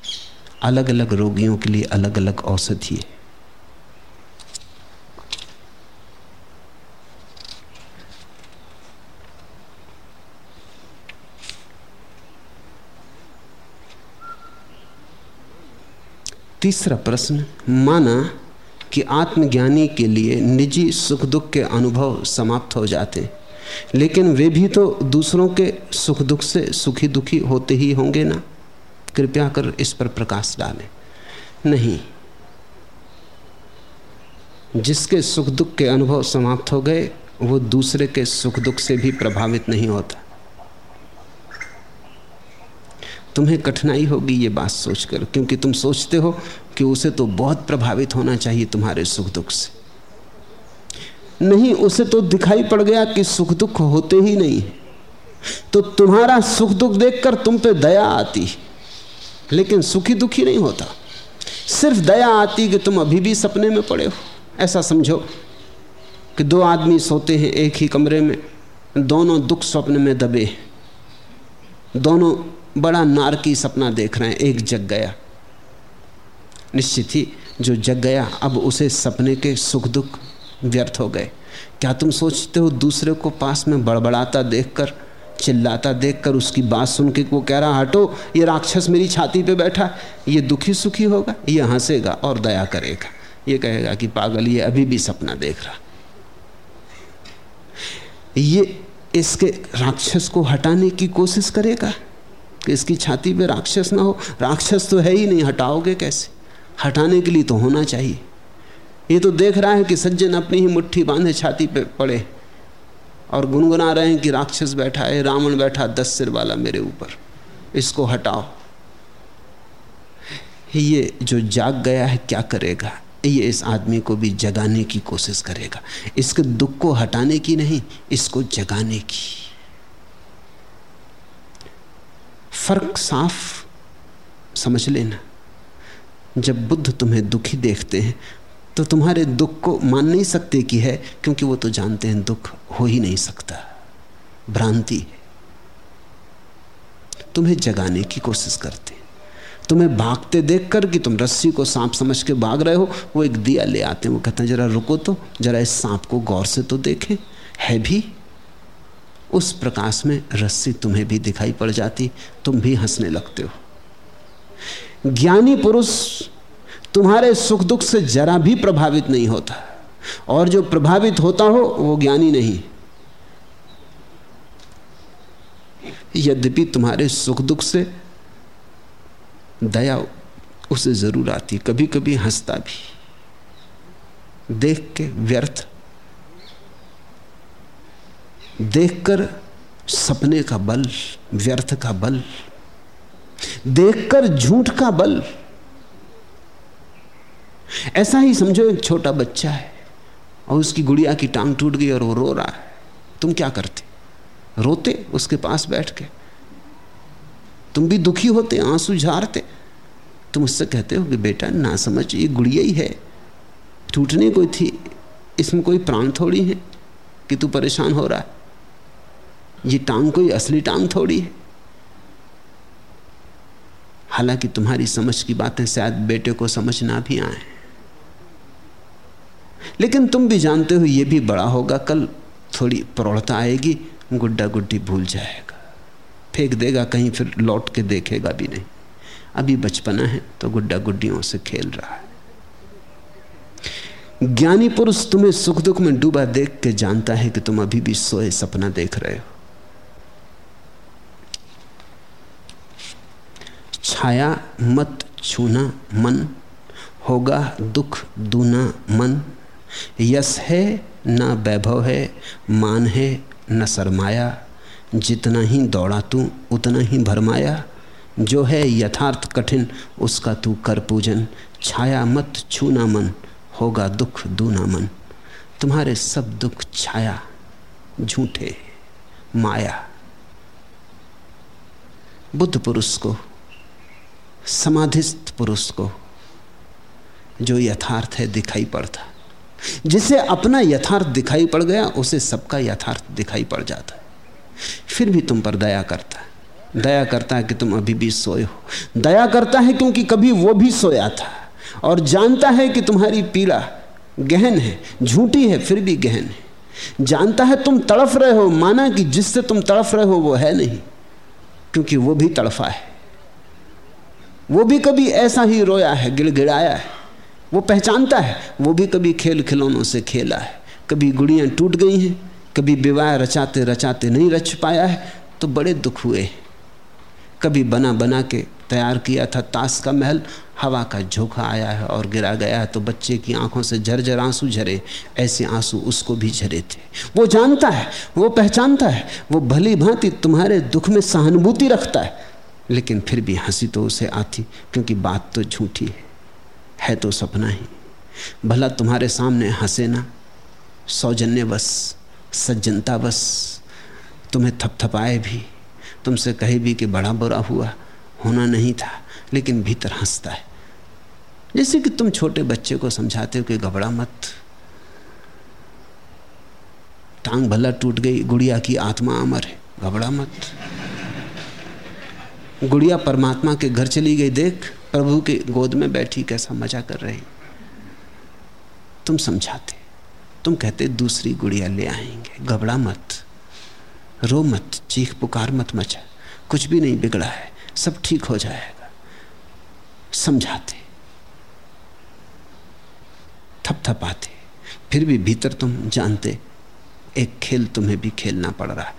अलग अलग रोगियों के लिए अलग अलग औषधि है। तीसरा प्रश्न, माना कि आत्मज्ञानी के लिए निजी सुख दुख के अनुभव समाप्त हो जाते हैं लेकिन वे भी तो दूसरों के सुख दुख से सुखी दुखी होते ही होंगे ना? कृपया कर इस पर प्रकाश डालें। नहीं। जिसके सुख दुख के अनुभव समाप्त हो गए, वो दूसरे के सुख दुख से भी प्रभावित नहीं होता। तुम्हें कठिनाई होगी ये बात सोचकर, क्योंकि तुम सोचते हो कि उसे तो बहुत प्रभावित होना चाहिए तुम्हारे सुख दुख से। नहीं, उसे तो दिखाई पड़ गया कि सुख दुख होते ही नहीं तो तुम्हारा सुख दुख देखकर तुम पे दया आती लेकिन सुखी दुखी नहीं होता। सिर्फ़ दया आती कि तुम अभी भी सपने में पड़े हो। ऐसा समझो कि दो आदमी सोते हैं एक ही कमरे में, दोनों दुख स्वप्न में दबे दोनों बड़ा नारकी सपना देख रहे हैं, एक जग गया। निश्चित ही जो जग गया, अब उसे सपने के सुख दुख व्यर्थ हो गए। क्या तुम सोचते हो दूसरे को पास में बड़बड़ाता देखकर, चिल्लाता देखकर, उसकी बात सुन के वो कह रहा, हटो, ये राक्षस मेरी छाती पे बैठा ये दुखी सुखी होगा, ये हंसेगा और दया करेगा। ये कहेगा कि पागल, ये अभी भी सपना देख रहा। ये इसके राक्षस को हटाने की कोशिश करेगा? कि इसकी छाती पे राक्षस ना हो। राक्षस तो है ही नहीं, हटाओगे कैसे? हटाने के लिए तो होना चाहिए। ये तो देख रहा है कि सज्जन अपनी ही मुट्ठी बांधे छाती पे पड़े और गुनगुना रहे हैं कि राक्षस बैठा है, रावण बैठा, दस सिर वाला मेरे ऊपर। इसको हटाओ। ये जो जाग गया है, क्या करेगा? ये इस आदमी को भी जगाने की कोशिश करेगा। इसके दुख को हटाने की नहीं, इसको जगाने की। फ़र्क साफ़ समझ लेना। जब बुद्ध तुम्हें दुखी देखते हैं तो तुम्हारे दुख को मान नहीं सकते कि है, क्योंकि वो तो जानते हैं दुख हो ही नहीं सकता। भ्रांति है। तुम्हें जगाने की कोशिश करते हैं। तुम्हें भागते देखकर कि तुम रस्सी को सांप समझ के भाग रहे हो, वो एक दिया ले आते हैं। वो कहते हैं, जरा रुको तो जरा इस सांप को गौर से तो देखें। है भी उस प्रकाश में रस्सी तुम्हें भी दिखाई पड़ जाती, तुम भी हंसने लगते हो। ज्ञानी पुरुष तुम्हारे सुख दुख से जरा भी प्रभावित नहीं होता। और जो प्रभावित होता हो, वो ज्ञानी नहीं। यद्यपि तुम्हारे सुख दुख से दया उसे ज़रूर आती कभी कभी हंसता भी। देख के व्यर्थ देखकर सपने का बल, व्यर्थ का बल, देखकर झूठ का बल। ऐसा ही समझो, एक छोटा बच्चा है और उसकी गुड़िया की टांग टूट गई और वो रो रहा है। तुम क्या करते? रोते, उसके पास बैठ के। तुम भी दुखी होते, आँसू झारते। तुम उससे कहते हो कि बेटा ना समझ ये गुड़िया ही है। टूटने कोई थी, इसमें कोई प्राण थोड़ी है कि तू परेशान हो रहा है। ये टांग कोई असली टांग थोड़ी है। हालाँकि तुम्हारी समझ की बातें शायद बेटे को समझ ना भी आए। लेकिन तुम भी जानते हो ये भी बड़ा होगा, कल थोड़ी प्रौढ़ता आएगी गुड्डा गुड्डी भूल जाएगा। फेंक देगा कहीं, फिर लौट के देखेगा भी नहीं। अभी बचपना है तो गुड्डा गुड्डियों से खेल रहा है। ज्ञानी पुरुष तुम्हें सुख दुख में डूबा देख के जानता है कि तुम अभी भी सोए सपना देख रहे हो। छाया मत छूना मन, होगा दुख दूना मन। यश है, न वैभव है, मान है, न सरमाया। जितना ही दौड़ा तू, उतना ही भरमाया। जो है यथार्थ कठिन, उसका तू कर पूजन। छाया मत छूना मन, होगा दुख दूना मन। तुम्हारे सब दुख छाया, झूठे, माया। बुद्ध पुरुष को समाधिस्थ पुरुष को जो यथार्थ है दिखाई पड़ता। जिसे अपना यथार्थ दिखाई पड़ गया, उसे सबका यथार्थ दिखाई पड़ जाता। फिर भी तुम पर दया करता है। दया करता है कि तुम अभी भी सोए हो। दया करता है क्योंकि कभी वो भी सोया था। और जानता है कि तुम्हारी पीड़ा गहन है, झूठी है, फिर भी गहन है। जानता है तुम तड़फ रहे हो, माना कि जिससे तुम तड़फ रहे हो वो है नहीं, क्योंकि वो भी तड़फा है। वो भी कभी ऐसा ही रोया है, गिड़गिड़ाया है। वो पहचानता है, वो भी कभी खेल खिलौनों से खेला है। कभी गुड़ियाँ टूट गई हैं, कभी विवाह रचाते रचाते नहीं रच पाया है तो बड़े दुख हुए कभी बना बना के तैयार किया था ताश का महल, हवा का झोंका आया है और गिरा गया है तो बच्चे की आँखों से झरझर आँसू झरे, ऐसे आँसू उसको भी झरे थे। वो जानता है, वो पहचानता है, वो भली भांति तुम्हारे दुख में सहानुभूति रखता है। लेकिन फिर भी हँसी तो उसे आती, क्योंकि बात तो झूठी है है तो सपना ही। भला तुम्हारे सामने हंसे ना, सौजन्य बस, सज्जनता बस, तुम्हें थपथपाए भी। तुमसे कहे भी कि बड़ा बुरा हुआ, होना नहीं था, लेकिन भीतर हंसता है। जैसे कि तुम छोटे बच्चे को समझाते हो कि घबरा मत। टांग भला टूट गई, गुड़िया की आत्मा अमर है, घबरा मत। गुड़िया परमात्मा के घर चली गई, देख, प्रभु के गोद में बैठी, कैसा मज़ा कर रही। तुम समझाते, तुम कहते, दूसरी गुड़िया ले आएँगे, घबरा मत, रो मत, चीख पुकार मत मचा, कुछ भी नहीं बिगड़ा है, सब ठीक हो जाएगा। समझाते, थपथपाते, फिर भी भीतर तुम जानते, एक खेल तुम्हें भी खेलना पड़ रहा है।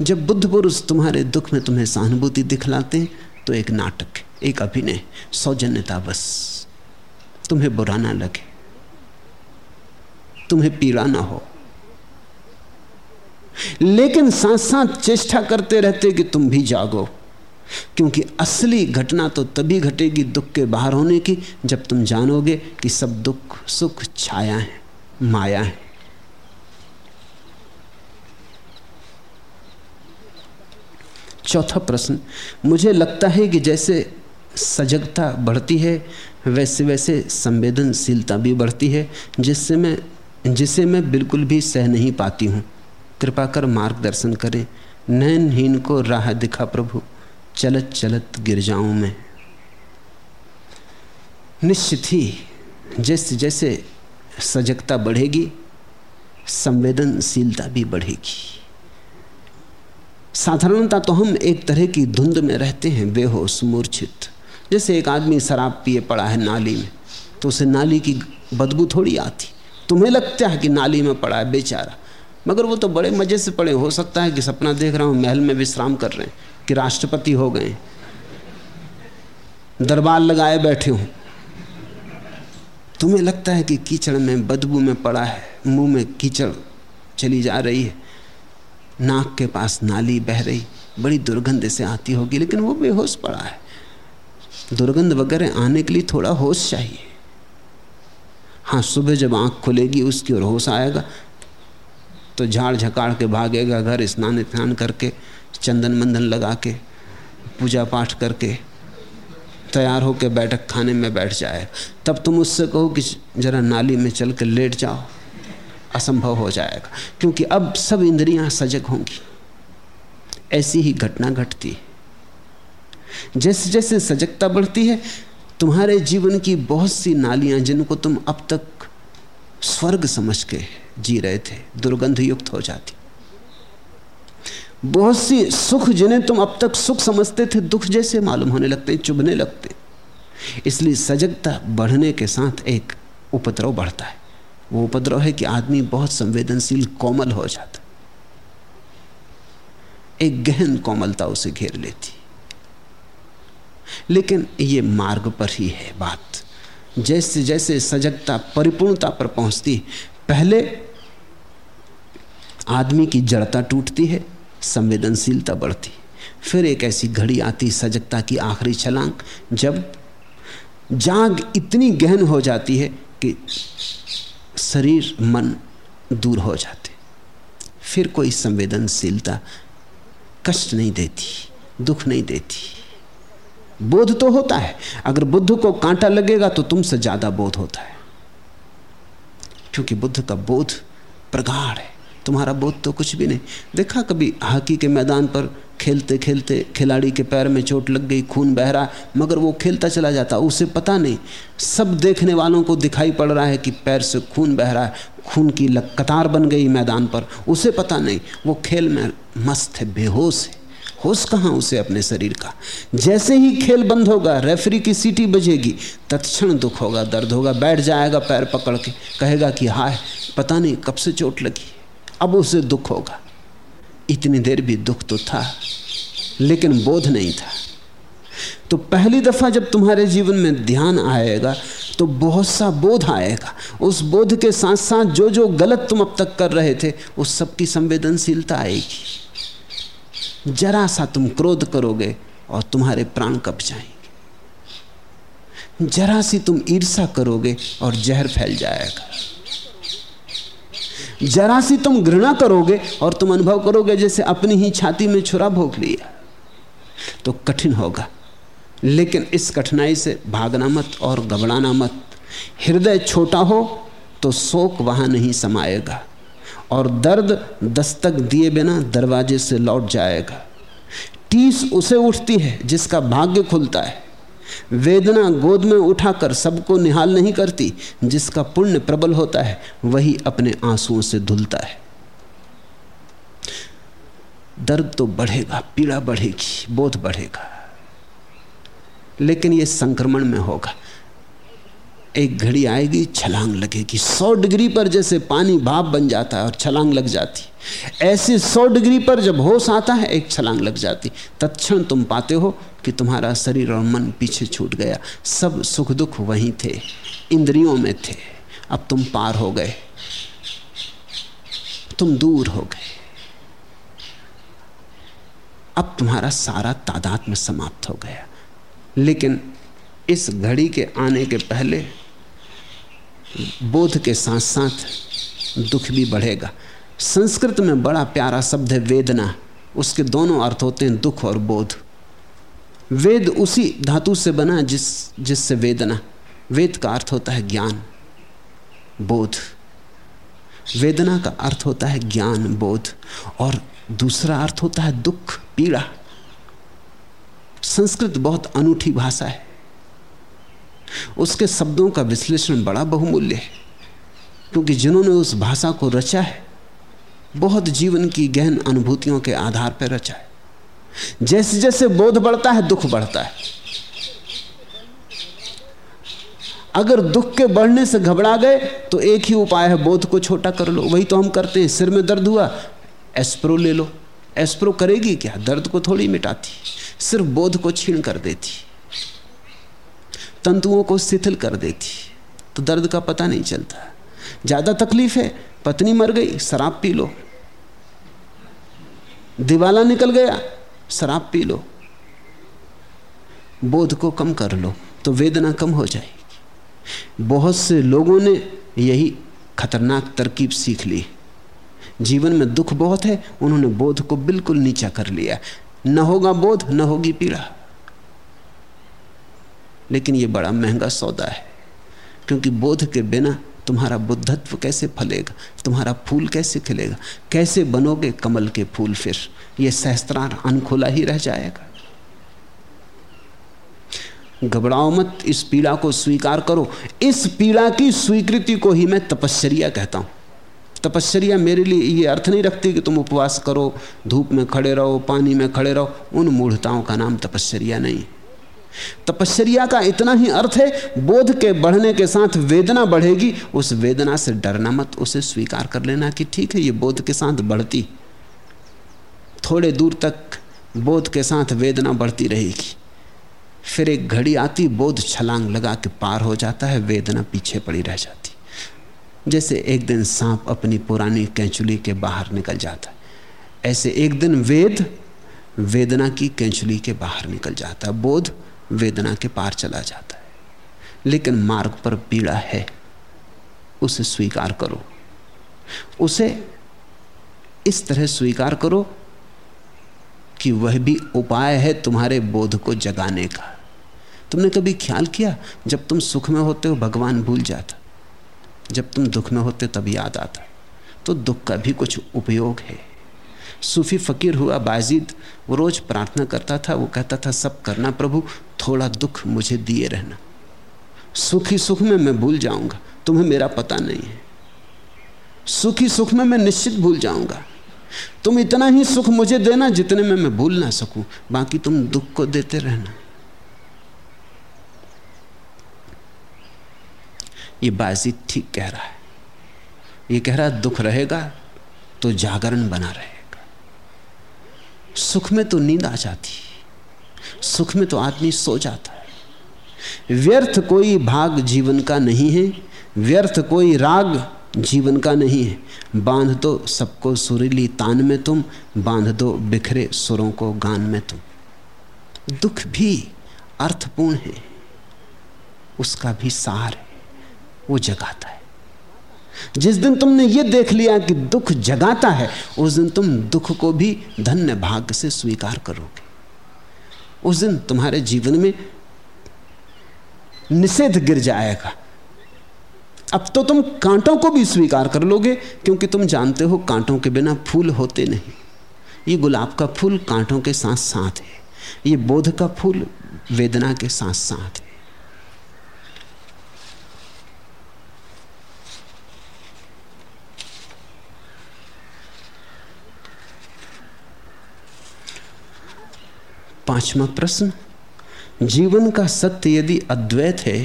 जब बुद्ध पुरुष तुम्हारे दुख में तुम्हें सहानुभूति दिखलाते हैं तो एक नाटक, एक अभिनय, सौजन्यता बस। तुम्हें बुरा ना लगे, तुम्हें पीड़ा ना हो। लेकिन साथ साथ चेष्टा करते रहते कि तुम भी जागो, क्योंकि असली घटना तो तभी घटेगी दुख के बाहर होने की, जब तुम जानोगे कि सब दुख, सुख, छाया है, माया है। चौथा प्रश्न, मुझे लगता है कि जैसे सजगता बढ़ती है, वैसे वैसे संवेदनशीलता भी बढ़ती है, जिससे मैं, जिसे मैं बिल्कुल भी सह नहीं पाती हूँ। कृपा कर मार्गदर्शन करें। नैनहीन को राह दिखा प्रभु। चलत चलत गिर जाऊँ मैं। निश्चित ही, जैसे जैसे सजगता बढ़ेगी, संवेदनशीलता भी बढ़ेगी। साधारणता तो हम एक तरह की धुंध में रहते हैं, बेहोश, मूर्छित। जैसे एक आदमी शराब पिए पड़ा है नाली में तो उसे नाली की बदबू थोड़ी आती। तुम्हें लगता है कि नाली में पड़ा है, बेचारा। मगर वो तो बड़े मज़े से पड़े। हो सकता है कि सपना देख रहा हूँ, महल में विश्राम कर रहे हैं, कि राष्ट्रपति हो गए दरबार लगाए बैठे हूँ। तुम्हें लगता है कि कीचड़ में, बदबू में पड़ा है, मुँह में कीचड़ चली जा रही है? नाक के पास नाली बह रही, बड़ी दुर्गंध से आती होगी, लेकिन वो बेहोश पड़ा है। दुर्गंध वगैरह आने के लिए थोड़ा होश चाहिए। हाँ सुबह जब आँख खुलेगी, उसकी और होश आएगा तो झाड़ झकाड़ के भागेगा, घर स्नान स्नान करके, चंदन मंदन लगा के, पूजा पाठ करके, तैयार होकर बैठक खाने में बैठ जाए तब तुम उससे कहो कि जरा नाली में चल कर लेट जाओ। असंभव हो जाएगा। क्योंकि अब सब इंद्रियाँ सजग होंगी। ऐसी ही घटना घटती है। जैसे जैसे सजगता बढ़ती है, तुम्हारे जीवन की बहुत सी नालियाँ जिनको तुम अब तक स्वर्ग समझ के जी रहे थे दुर्गंध युक्त हो जाती। बहुत सी सुख जिन्हें तुम अब तक सुख समझते थे, दुख जैसे मालूम होने लगते, चुभने लगते। इसलिए सजगता बढ़ने के साथ एक उपद्रव बढ़ता है। वो उपद्रव है कि आदमी बहुत संवेदनशील, कोमल हो जाता। एक गहन कोमलता उसे घेर लेती। लेकिन ये मार्ग पर ही है बात। जैसे जैसे सजगता, परिपूर्णता पर पहुँचती, पहले आदमी की जड़ता टूटती है, संवेदनशीलता बढ़ती। फिर एक ऐसी घड़ी आती, सजगता की आखिरी छलांग, जब जाग इतनी गहन हो जाती है कि शरीर, मन दूर हो जाते। फिर कोई संवेदनशीलता कष्ट नहीं देती, दुख नहीं देती। बोध तो होता है। अगर बुद्ध को कांटा लगेगा तो तुमसे ज़्यादा बोध होता है। क्योंकि बुद्ध का बोध प्रगाढ़ है। तुम्हारा बोध तो कुछ भी नहीं। देखा कभी हॉकी के मैदान पर खेलते खेलते खिलाड़ी के पैर में चोट लग गई, खून बह रहा, मगर वो खेलता चला जाता। उसे पता नहीं, सब देखने वालों को दिखाई पड़ रहा है कि पैर से खून बह रहा है, खून की कतार बन गई मैदान पर। उसे पता नहीं, वो खेल में मस्त है, बेहोश है। होश कहाँ उसे अपने शरीर का? जैसे ही खेल बंद होगा, रेफरी की सीटी बजेगी, तत्क्षण दुख होगा, दर्द होगा, बैठ जाएगा पैर पकड़ के, कहेगा कि हाय, पता नहीं कब से चोट लगी। अब उसे दुख होगा। इतनी देर भी दुख तो था, लेकिन बोध नहीं था। तो पहली दफ़ा जब तुम्हारे जीवन में ध्यान आएगा तो बहुत सा बोध आएगा। उस बोध के साथ साथ जो जो गलत तुम अब तक कर रहे थे, उस सब की संवेदनशीलता आएगी। जरा सा तुम क्रोध करोगे और तुम्हारे प्राण कप जाएँगे। जरा सी तुम ईर्षा करोगे और जहर फैल जाएगा। जरा सी तुम घृणा करोगे और तुम अनुभव करोगे जैसे अपनी ही छाती में छुरा भोग लिया। तो कठिन होगा। लेकिन इस कठिनाई से भागना मत और घबराना मत। हृदय छोटा हो तो शोक वहाँ नहीं समाएगा और दर्द दस्तक दिए बिना दरवाजे से लौट जाएगा। टीस उसे उठती है जिसका भाग्य खुलता है। वेदना गोद में उठाकर सबको निहाल नहीं करती, जिसका पुण्य प्रबल होता है, वही अपने आंसुओं से धुलता है। दर्द तो बढ़ेगा, पीड़ा बढ़ेगी, बोध बढ़ेगा, लेकिन यह संक्रमण में होगा। एक घड़ी आएगी, छलांग लगेगी। सौ डिग्री पर जैसे पानी भाप बन जाता है और छलांग लग जाती। ऐसे सौ डिग्री पर जब होश आता है, एक छलांग लग जाती। तत्क्षण तुम पाते हो कि तुम्हारा शरीर और मन पीछे छूट गया। सब सुख दुख वहीं थे, इंद्रियों में थे। अब तुम पार हो गए। तुम दूर हो गए। अब तुम्हारा सारा तादाद में समाप्त हो गया। लेकिन इस घड़ी के आने के पहले बोध के साथ साथ दुख भी बढ़ेगा। संस्कृत में बड़ा प्यारा शब्द है वेदना। उसके दोनों अर्थ होते हैं दुख और बोध। वेद उसी धातु से बना जिस, जिससे वेदना। वेद का अर्थ होता है ज्ञान, बोध। वेदना का अर्थ होता है ज्ञान, बोध। और दूसरा अर्थ होता है दुख, पीड़ा। संस्कृत बहुत अनूठी भाषा है। उसके शब्दों का विश्लेषण बड़ा बहुमूल्य है, क्योंकि जिन्होंने उस भाषा को रचा है, बहुत जीवन की गहन अनुभूतियों के आधार पर रचा है। जैसे जैसे बोध बढ़ता है, दुख बढ़ता है। अगर दुख के बढ़ने से घबरा गए तो एक ही उपाय है, बोध को छोटा कर लो। वही तो हम करते हैं, सिर में दर्द हुआ, एस्प्रो ले लो। एस्प्रो करेगी क्या? दर्द को थोड़ी मिटाती। सिर्फ़ बोध को छीण कर देती। तंतुओं को शिथिल कर देती। तो दर्द का पता नहीं चलता। ज़्यादा तकलीफ़ है, पत्नी मर गई, शराब पी लो। दिवाला निकल गया, शराब पी लो। बोध को कम कर लो तो वेदना कम हो जाएगी। बहुत से लोगों ने यही खतरनाक तरकीब सीख ली। जीवन में दुख बहुत है, उन्होंने बोध को बिल्कुल नीचा कर लिया। न होगा बोध, न होगी पीड़ा। लेकिन ये बड़ा महँगा सौदा है। क्योंकि बोध के बिना तुम्हारा बुद्धत्व कैसे फलेगा? तुम्हारा फूल कैसे खिलेगा? कैसे बनोगे कमल के फूल फिर? ये सहस्त्रार अनखुला ही रह जाएगा। घबराओ मत, इस पीड़ा को स्वीकार करो। इस पीड़ा की स्वीकृति को ही मैं तपश्चर्या कहता हूँ। तपश्चर्या मेरे लिए ये अर्थ नहीं रखती कि तुम उपवास करो, धूप में खड़े रहो, पानी में खड़े रहो। उन मूढ़ताओं का नाम तपश्चर्या नहीं। तपश्चर्या का इतना ही अर्थ है, बोध के बढ़ने के साथ वेदना बढ़ेगी, उस वेदना से डरना मत, उसे स्वीकार कर लेना कि ठीक है, ये बोध के साथ बढ़ती। थोड़े दूर तक बोध के साथ वेदना बढ़ती रहेगी। फिर एक घड़ी आती, बोध छलांग लगा के पार हो जाता है, वेदना पीछे पड़ी रह जाती। जैसे एक दिन सांप अपनी पुरानी कैंचुली के बाहर निकल जाता है। ऐसे एक दिन वेद, वेदना की कैंचुली के बाहर निकल जाता है। बोध वेदना के पार चला जाता है। लेकिन मार्ग पर पीड़ा है, उसे स्वीकार करो। उसे इस तरह स्वीकार करो कि वह भी उपाय है तुम्हारे बोध को जगाने का। तुमने कभी ख्याल किया, जब तुम सुख में होते हो भगवान भूल जाता। जब तुम दुख में होते तब याद आता। तो दुख का भी कुछ उपयोग है। सूफी फकीर हुआ बाजीद, वो रोज प्रार्थना करता था, वो कहता था, सब करना प्रभु, थोड़ा दुख मुझे दिए रहना। सुखी सुख में मैं भूल जाऊँगा, तुम्हें मेरा पता नहीं है। सुखी सुख में मैं निश्चित भूल जाऊँगा। तुम इतना ही सुख मुझे देना जितने में मैं भूल ना सकूँ, बाकी तुम दुख को देते रहना। ये बाजी ठीक कह रहा है। ये कह रहा दुख रहेगा तो जागरण बना रहेगा सुख में तो नींद आ जाती सुख में तो आदमी सो जाता है। व्यर्थ कोई भाग जीवन का नहीं है, व्यर्थ कोई राग जीवन का नहीं है। बाँध दो सबको सुरीली तान में तुम, बाँध दो बिखरे सुरों को गान में तुम। दुख भी अर्थपूर्ण है, उसका भी सार है, वो जगाता है। जिस दिन तुमने ये देख लिया कि दुख जगाता है, उस दिन तुम दुख को भी धन्य भाग्य से स्वीकार करोगे। उस दिन तुम्हारे जीवन में निषेध गिर जाएगा। अब तो तुम कांटों को भी स्वीकार कर लोगे, क्योंकि तुम जानते हो कांटों के बिना फूल होते नहीं। ये गुलाब का फूल कांटों के साथ साथ है। ये बोध का फूल वेदना के साथ साथ पांचवा प्रश्न, जीवन का सत्य यदि अद्वैत है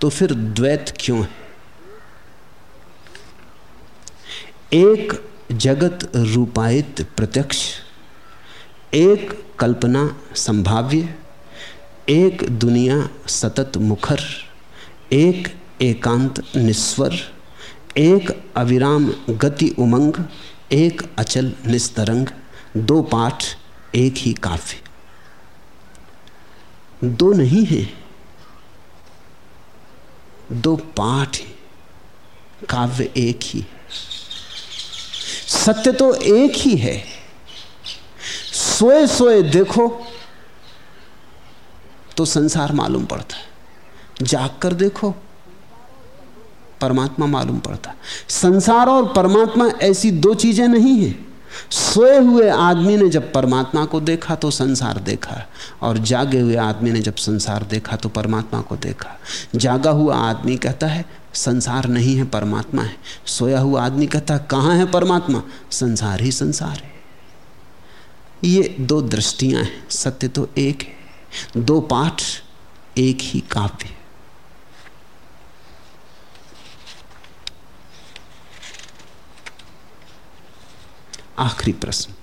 तो फिर द्वैत क्यों है? एक जगत रूपायित प्रत्यक्ष, एक कल्पना संभाव्य, एक दुनिया सतत मुखर, एक एकांत निस्वर, एक अविराम गति उमंग, एक अचल निस्तरंग, दो पाठ एक ही काव्य दो नहीं है, दो पाठ है, काव्य एक ही सत्य तो एक ही है। सोए सोए देखो तो संसार मालूम पड़ता है। जाग कर देखो, परमात्मा मालूम पड़ता संसार और परमात्मा ऐसी दो चीज़ें नहीं हैं। सोए हुए आदमी ने जब परमात्मा को देखा तो संसार देखा और जागे हुए आदमी ने जब संसार देखा तो परमात्मा को देखा। जागा हुआ आदमी कहता है, संसार नहीं है, परमात्मा है। सोया हुआ आदमी कहता है, कहाँ है परमात्मा? संसार ही संसार है। ये दो दृष्टियाँ हैं, सत्य तो एक है, दो पाठ एक ही काव्य। आखिरी प्रश्न।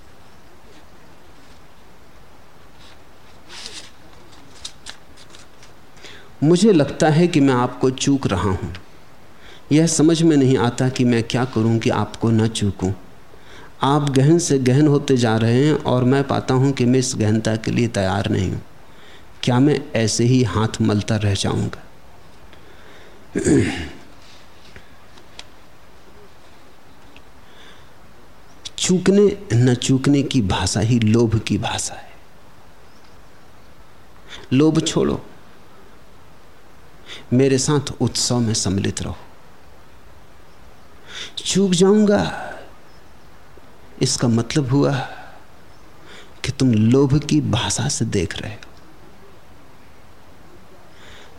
मुझे लगता है कि मैं आपको चूक रहा हूँ। यह समझ में नहीं आता कि मैं क्या करूँ कि आपको न चूकूं। आप गहन से गहन होते जा रहे हैं और मैं पाता हूँ कि मैं इस गहनता के लिए तैयार नहीं हूँ। क्या मैं ऐसे ही हाथ मलता रह जाऊँगा? चूकने, न चूकने की भाषा ही लोभ की भाषा है। लोभ छोड़ो। मेरे साथ उत्सव में सम्मिलित रहो। चूक जाऊँगा। इसका मतलब हुआ कि तुम लोभ की भाषा से देख रहे हो।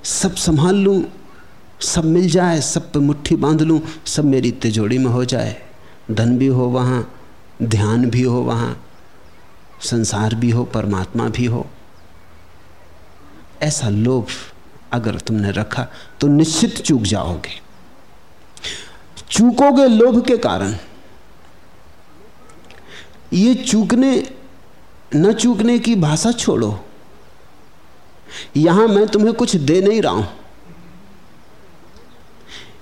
सब संभाल लूँ, सब मिल जाए, सब पे मुट्ठी बाँध लूँ, सब मेरी तिजोड़ी में हो जाए। धन भी हो वहाँ ध्यान भी हो वहाँ, संसार भी हो, परमात्मा भी हो। ऐसा लोभ अगर तुमने रखा तो निश्चित चूक जाओगे। चूकोगे लोभ के कारण। ये चूकने, न चूकने की भाषा छोड़ो। यहाँ मैं तुम्हें कुछ दे नहीं रहा हूँ।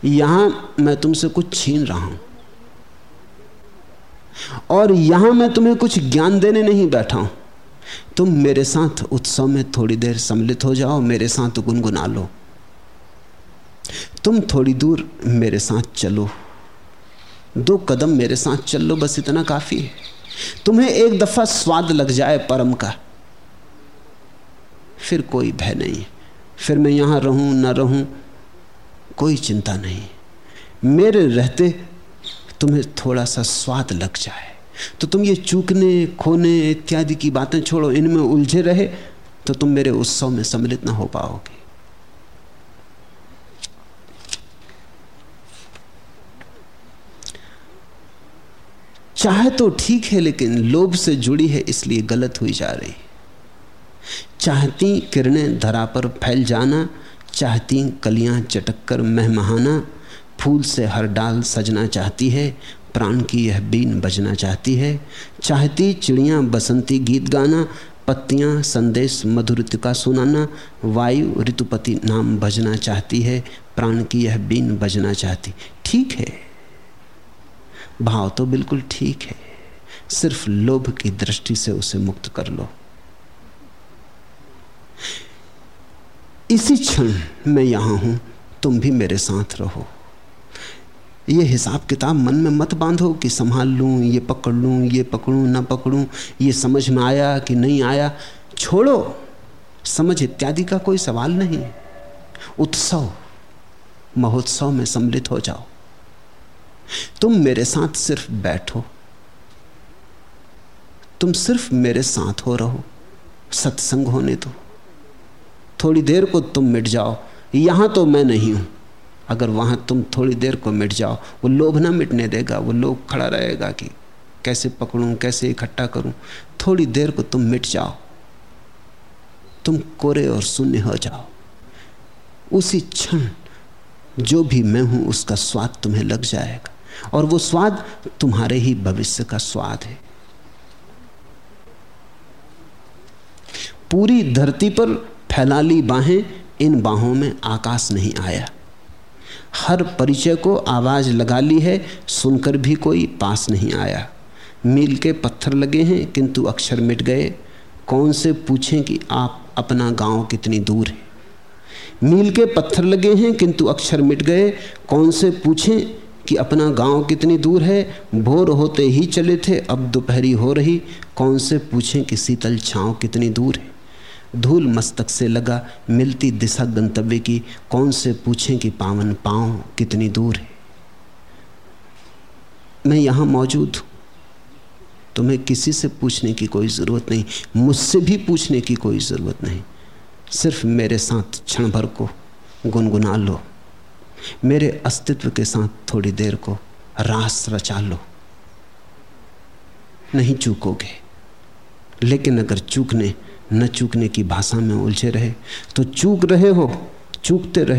यहाँ मैं तुमसे कुछ छीन रहा हूँ। और यहाँ मैं तुम्हें कुछ ज्ञान देने नहीं बैठा हूँ। तुम मेरे साथ उत्सव में थोड़ी देर सम्मिलित हो जाओ, मेरे साथ गुनगुना लो। तुम थोड़ी दूर मेरे साथ चलो। दो कदम मेरे साथ चल लो बस इतना काफ़ी है। तुम्हें एक दफ़ा स्वाद लग जाए परम का। फिर कोई भय नहीं। फिर मैं यहाँ रहूँ, ना रहूँ, कोई चिंता नहीं। मेरे रहते तुम्हें थोड़ा सा स्वाद लग जाए। तो तुम ये चूकने, खोने इत्यादि की बातें छोड़ो, इनमें उलझे रहे तो तुम मेरे उत्सव में सम्मिलित ना हो पाओगे। चाहे तो ठीक है, लेकिन लोभ से जुड़ी है, इसलिए गलत हुई जा रही। चाहती किरणें धरा पर फैल जाना, चाहती कलियाँ चटक कर महमहाना फूल से हर डाल सजना चाहती है, प्राण की यह बीन बजना चाहती है। चाहती चिड़ियाँ बसंती गीत गाना, पत्तियाँ संदेश मधुरित का सुनाना, वायु ऋतुपति नाम बजना चाहती है, प्राण की यह बीन बजना चाहती। ठीक है। भाव तो बिल्कुल ठीक है। सिर्फ़ लोभ की दृष्टि से उसे मुक्त कर लो। इसी क्षण मैं यहाँ हूँ, तुम भी मेरे साथ रहो। ये हिसाब किताब मन में मत बांधो कि संभाल लूँ, ये पकड़ लूँ, ये पकड़ूं, ना पकड़ूं, ये समझ में आया कि नहीं आया। छोड़ो, समझ इत्यादि का कोई सवाल नहीं। उत्सव, महोत्सव में सम्मिलित हो जाओ। तुम मेरे साथ सिर्फ़ बैठो। तुम सिर्फ़ मेरे साथ हो रहो। सत्संग होने दो। थोड़ी देर को तुम मिट जाओ। यहाँ तो मैं नहीं हूँ। अगर वहाँ तुम थोड़ी देर को मिट जाओ, वो लोभ ना मिटने देगा, वो लोभ खड़ा रहेगा कि कैसे पकड़ूं, कैसे इकट्ठा करूँ, थोड़ी देर को तुम मिट जाओ। तुम कोरे और शून्य हो जाओ। उसी क्षण जो भी मैं हूँ, उसका स्वाद तुम्हें लग जाएगा, और वो स्वाद तुम्हारे ही भविष्य का स्वाद है। पूरी धरती पर फैला ली बाहें, इन बाहों में आकाश नहीं आया। हर परिचय को आवाज़ लगा ली है, सुनकर भी कोई पास नहीं आया। मील के पत्थर लगे हैं, किंतु अक्षर मिट गए। कौन से पूछें कि आप अपना गाँव कितनी दूर है? मील के पत्थर लगे हैं, किंतु अक्षर मिट गए। कौन से पूछें कि अपना गाँव कितनी दूर है? भोर होते ही चले थे, अब दोपहरी हो रही। कौन से पूछें कि शीतल छाँव कितनी दूर है? धूल मस्तक से लगा, मिलती दिशा गंतव्य की, कौन से पूछें कि पावन पाँव कितनी दूर है? मैं यहाँ मौजूद हूँ। तुम्हें किसी से पूछने की कोई ज़रूरत नहीं, मुझसे भी पूछने की कोई ज़रूरत नहीं। सिर्फ़ मेरे साथ क्षण भर को गुनगुना लो। मेरे अस्तित्व के साथ थोड़ी देर को रास रचा लो। नहीं चूकोगे, लेकिन अगर चूकने न चूकने की भाषा में उलझे रहे। तो चूक रहे हो चूकते रहे।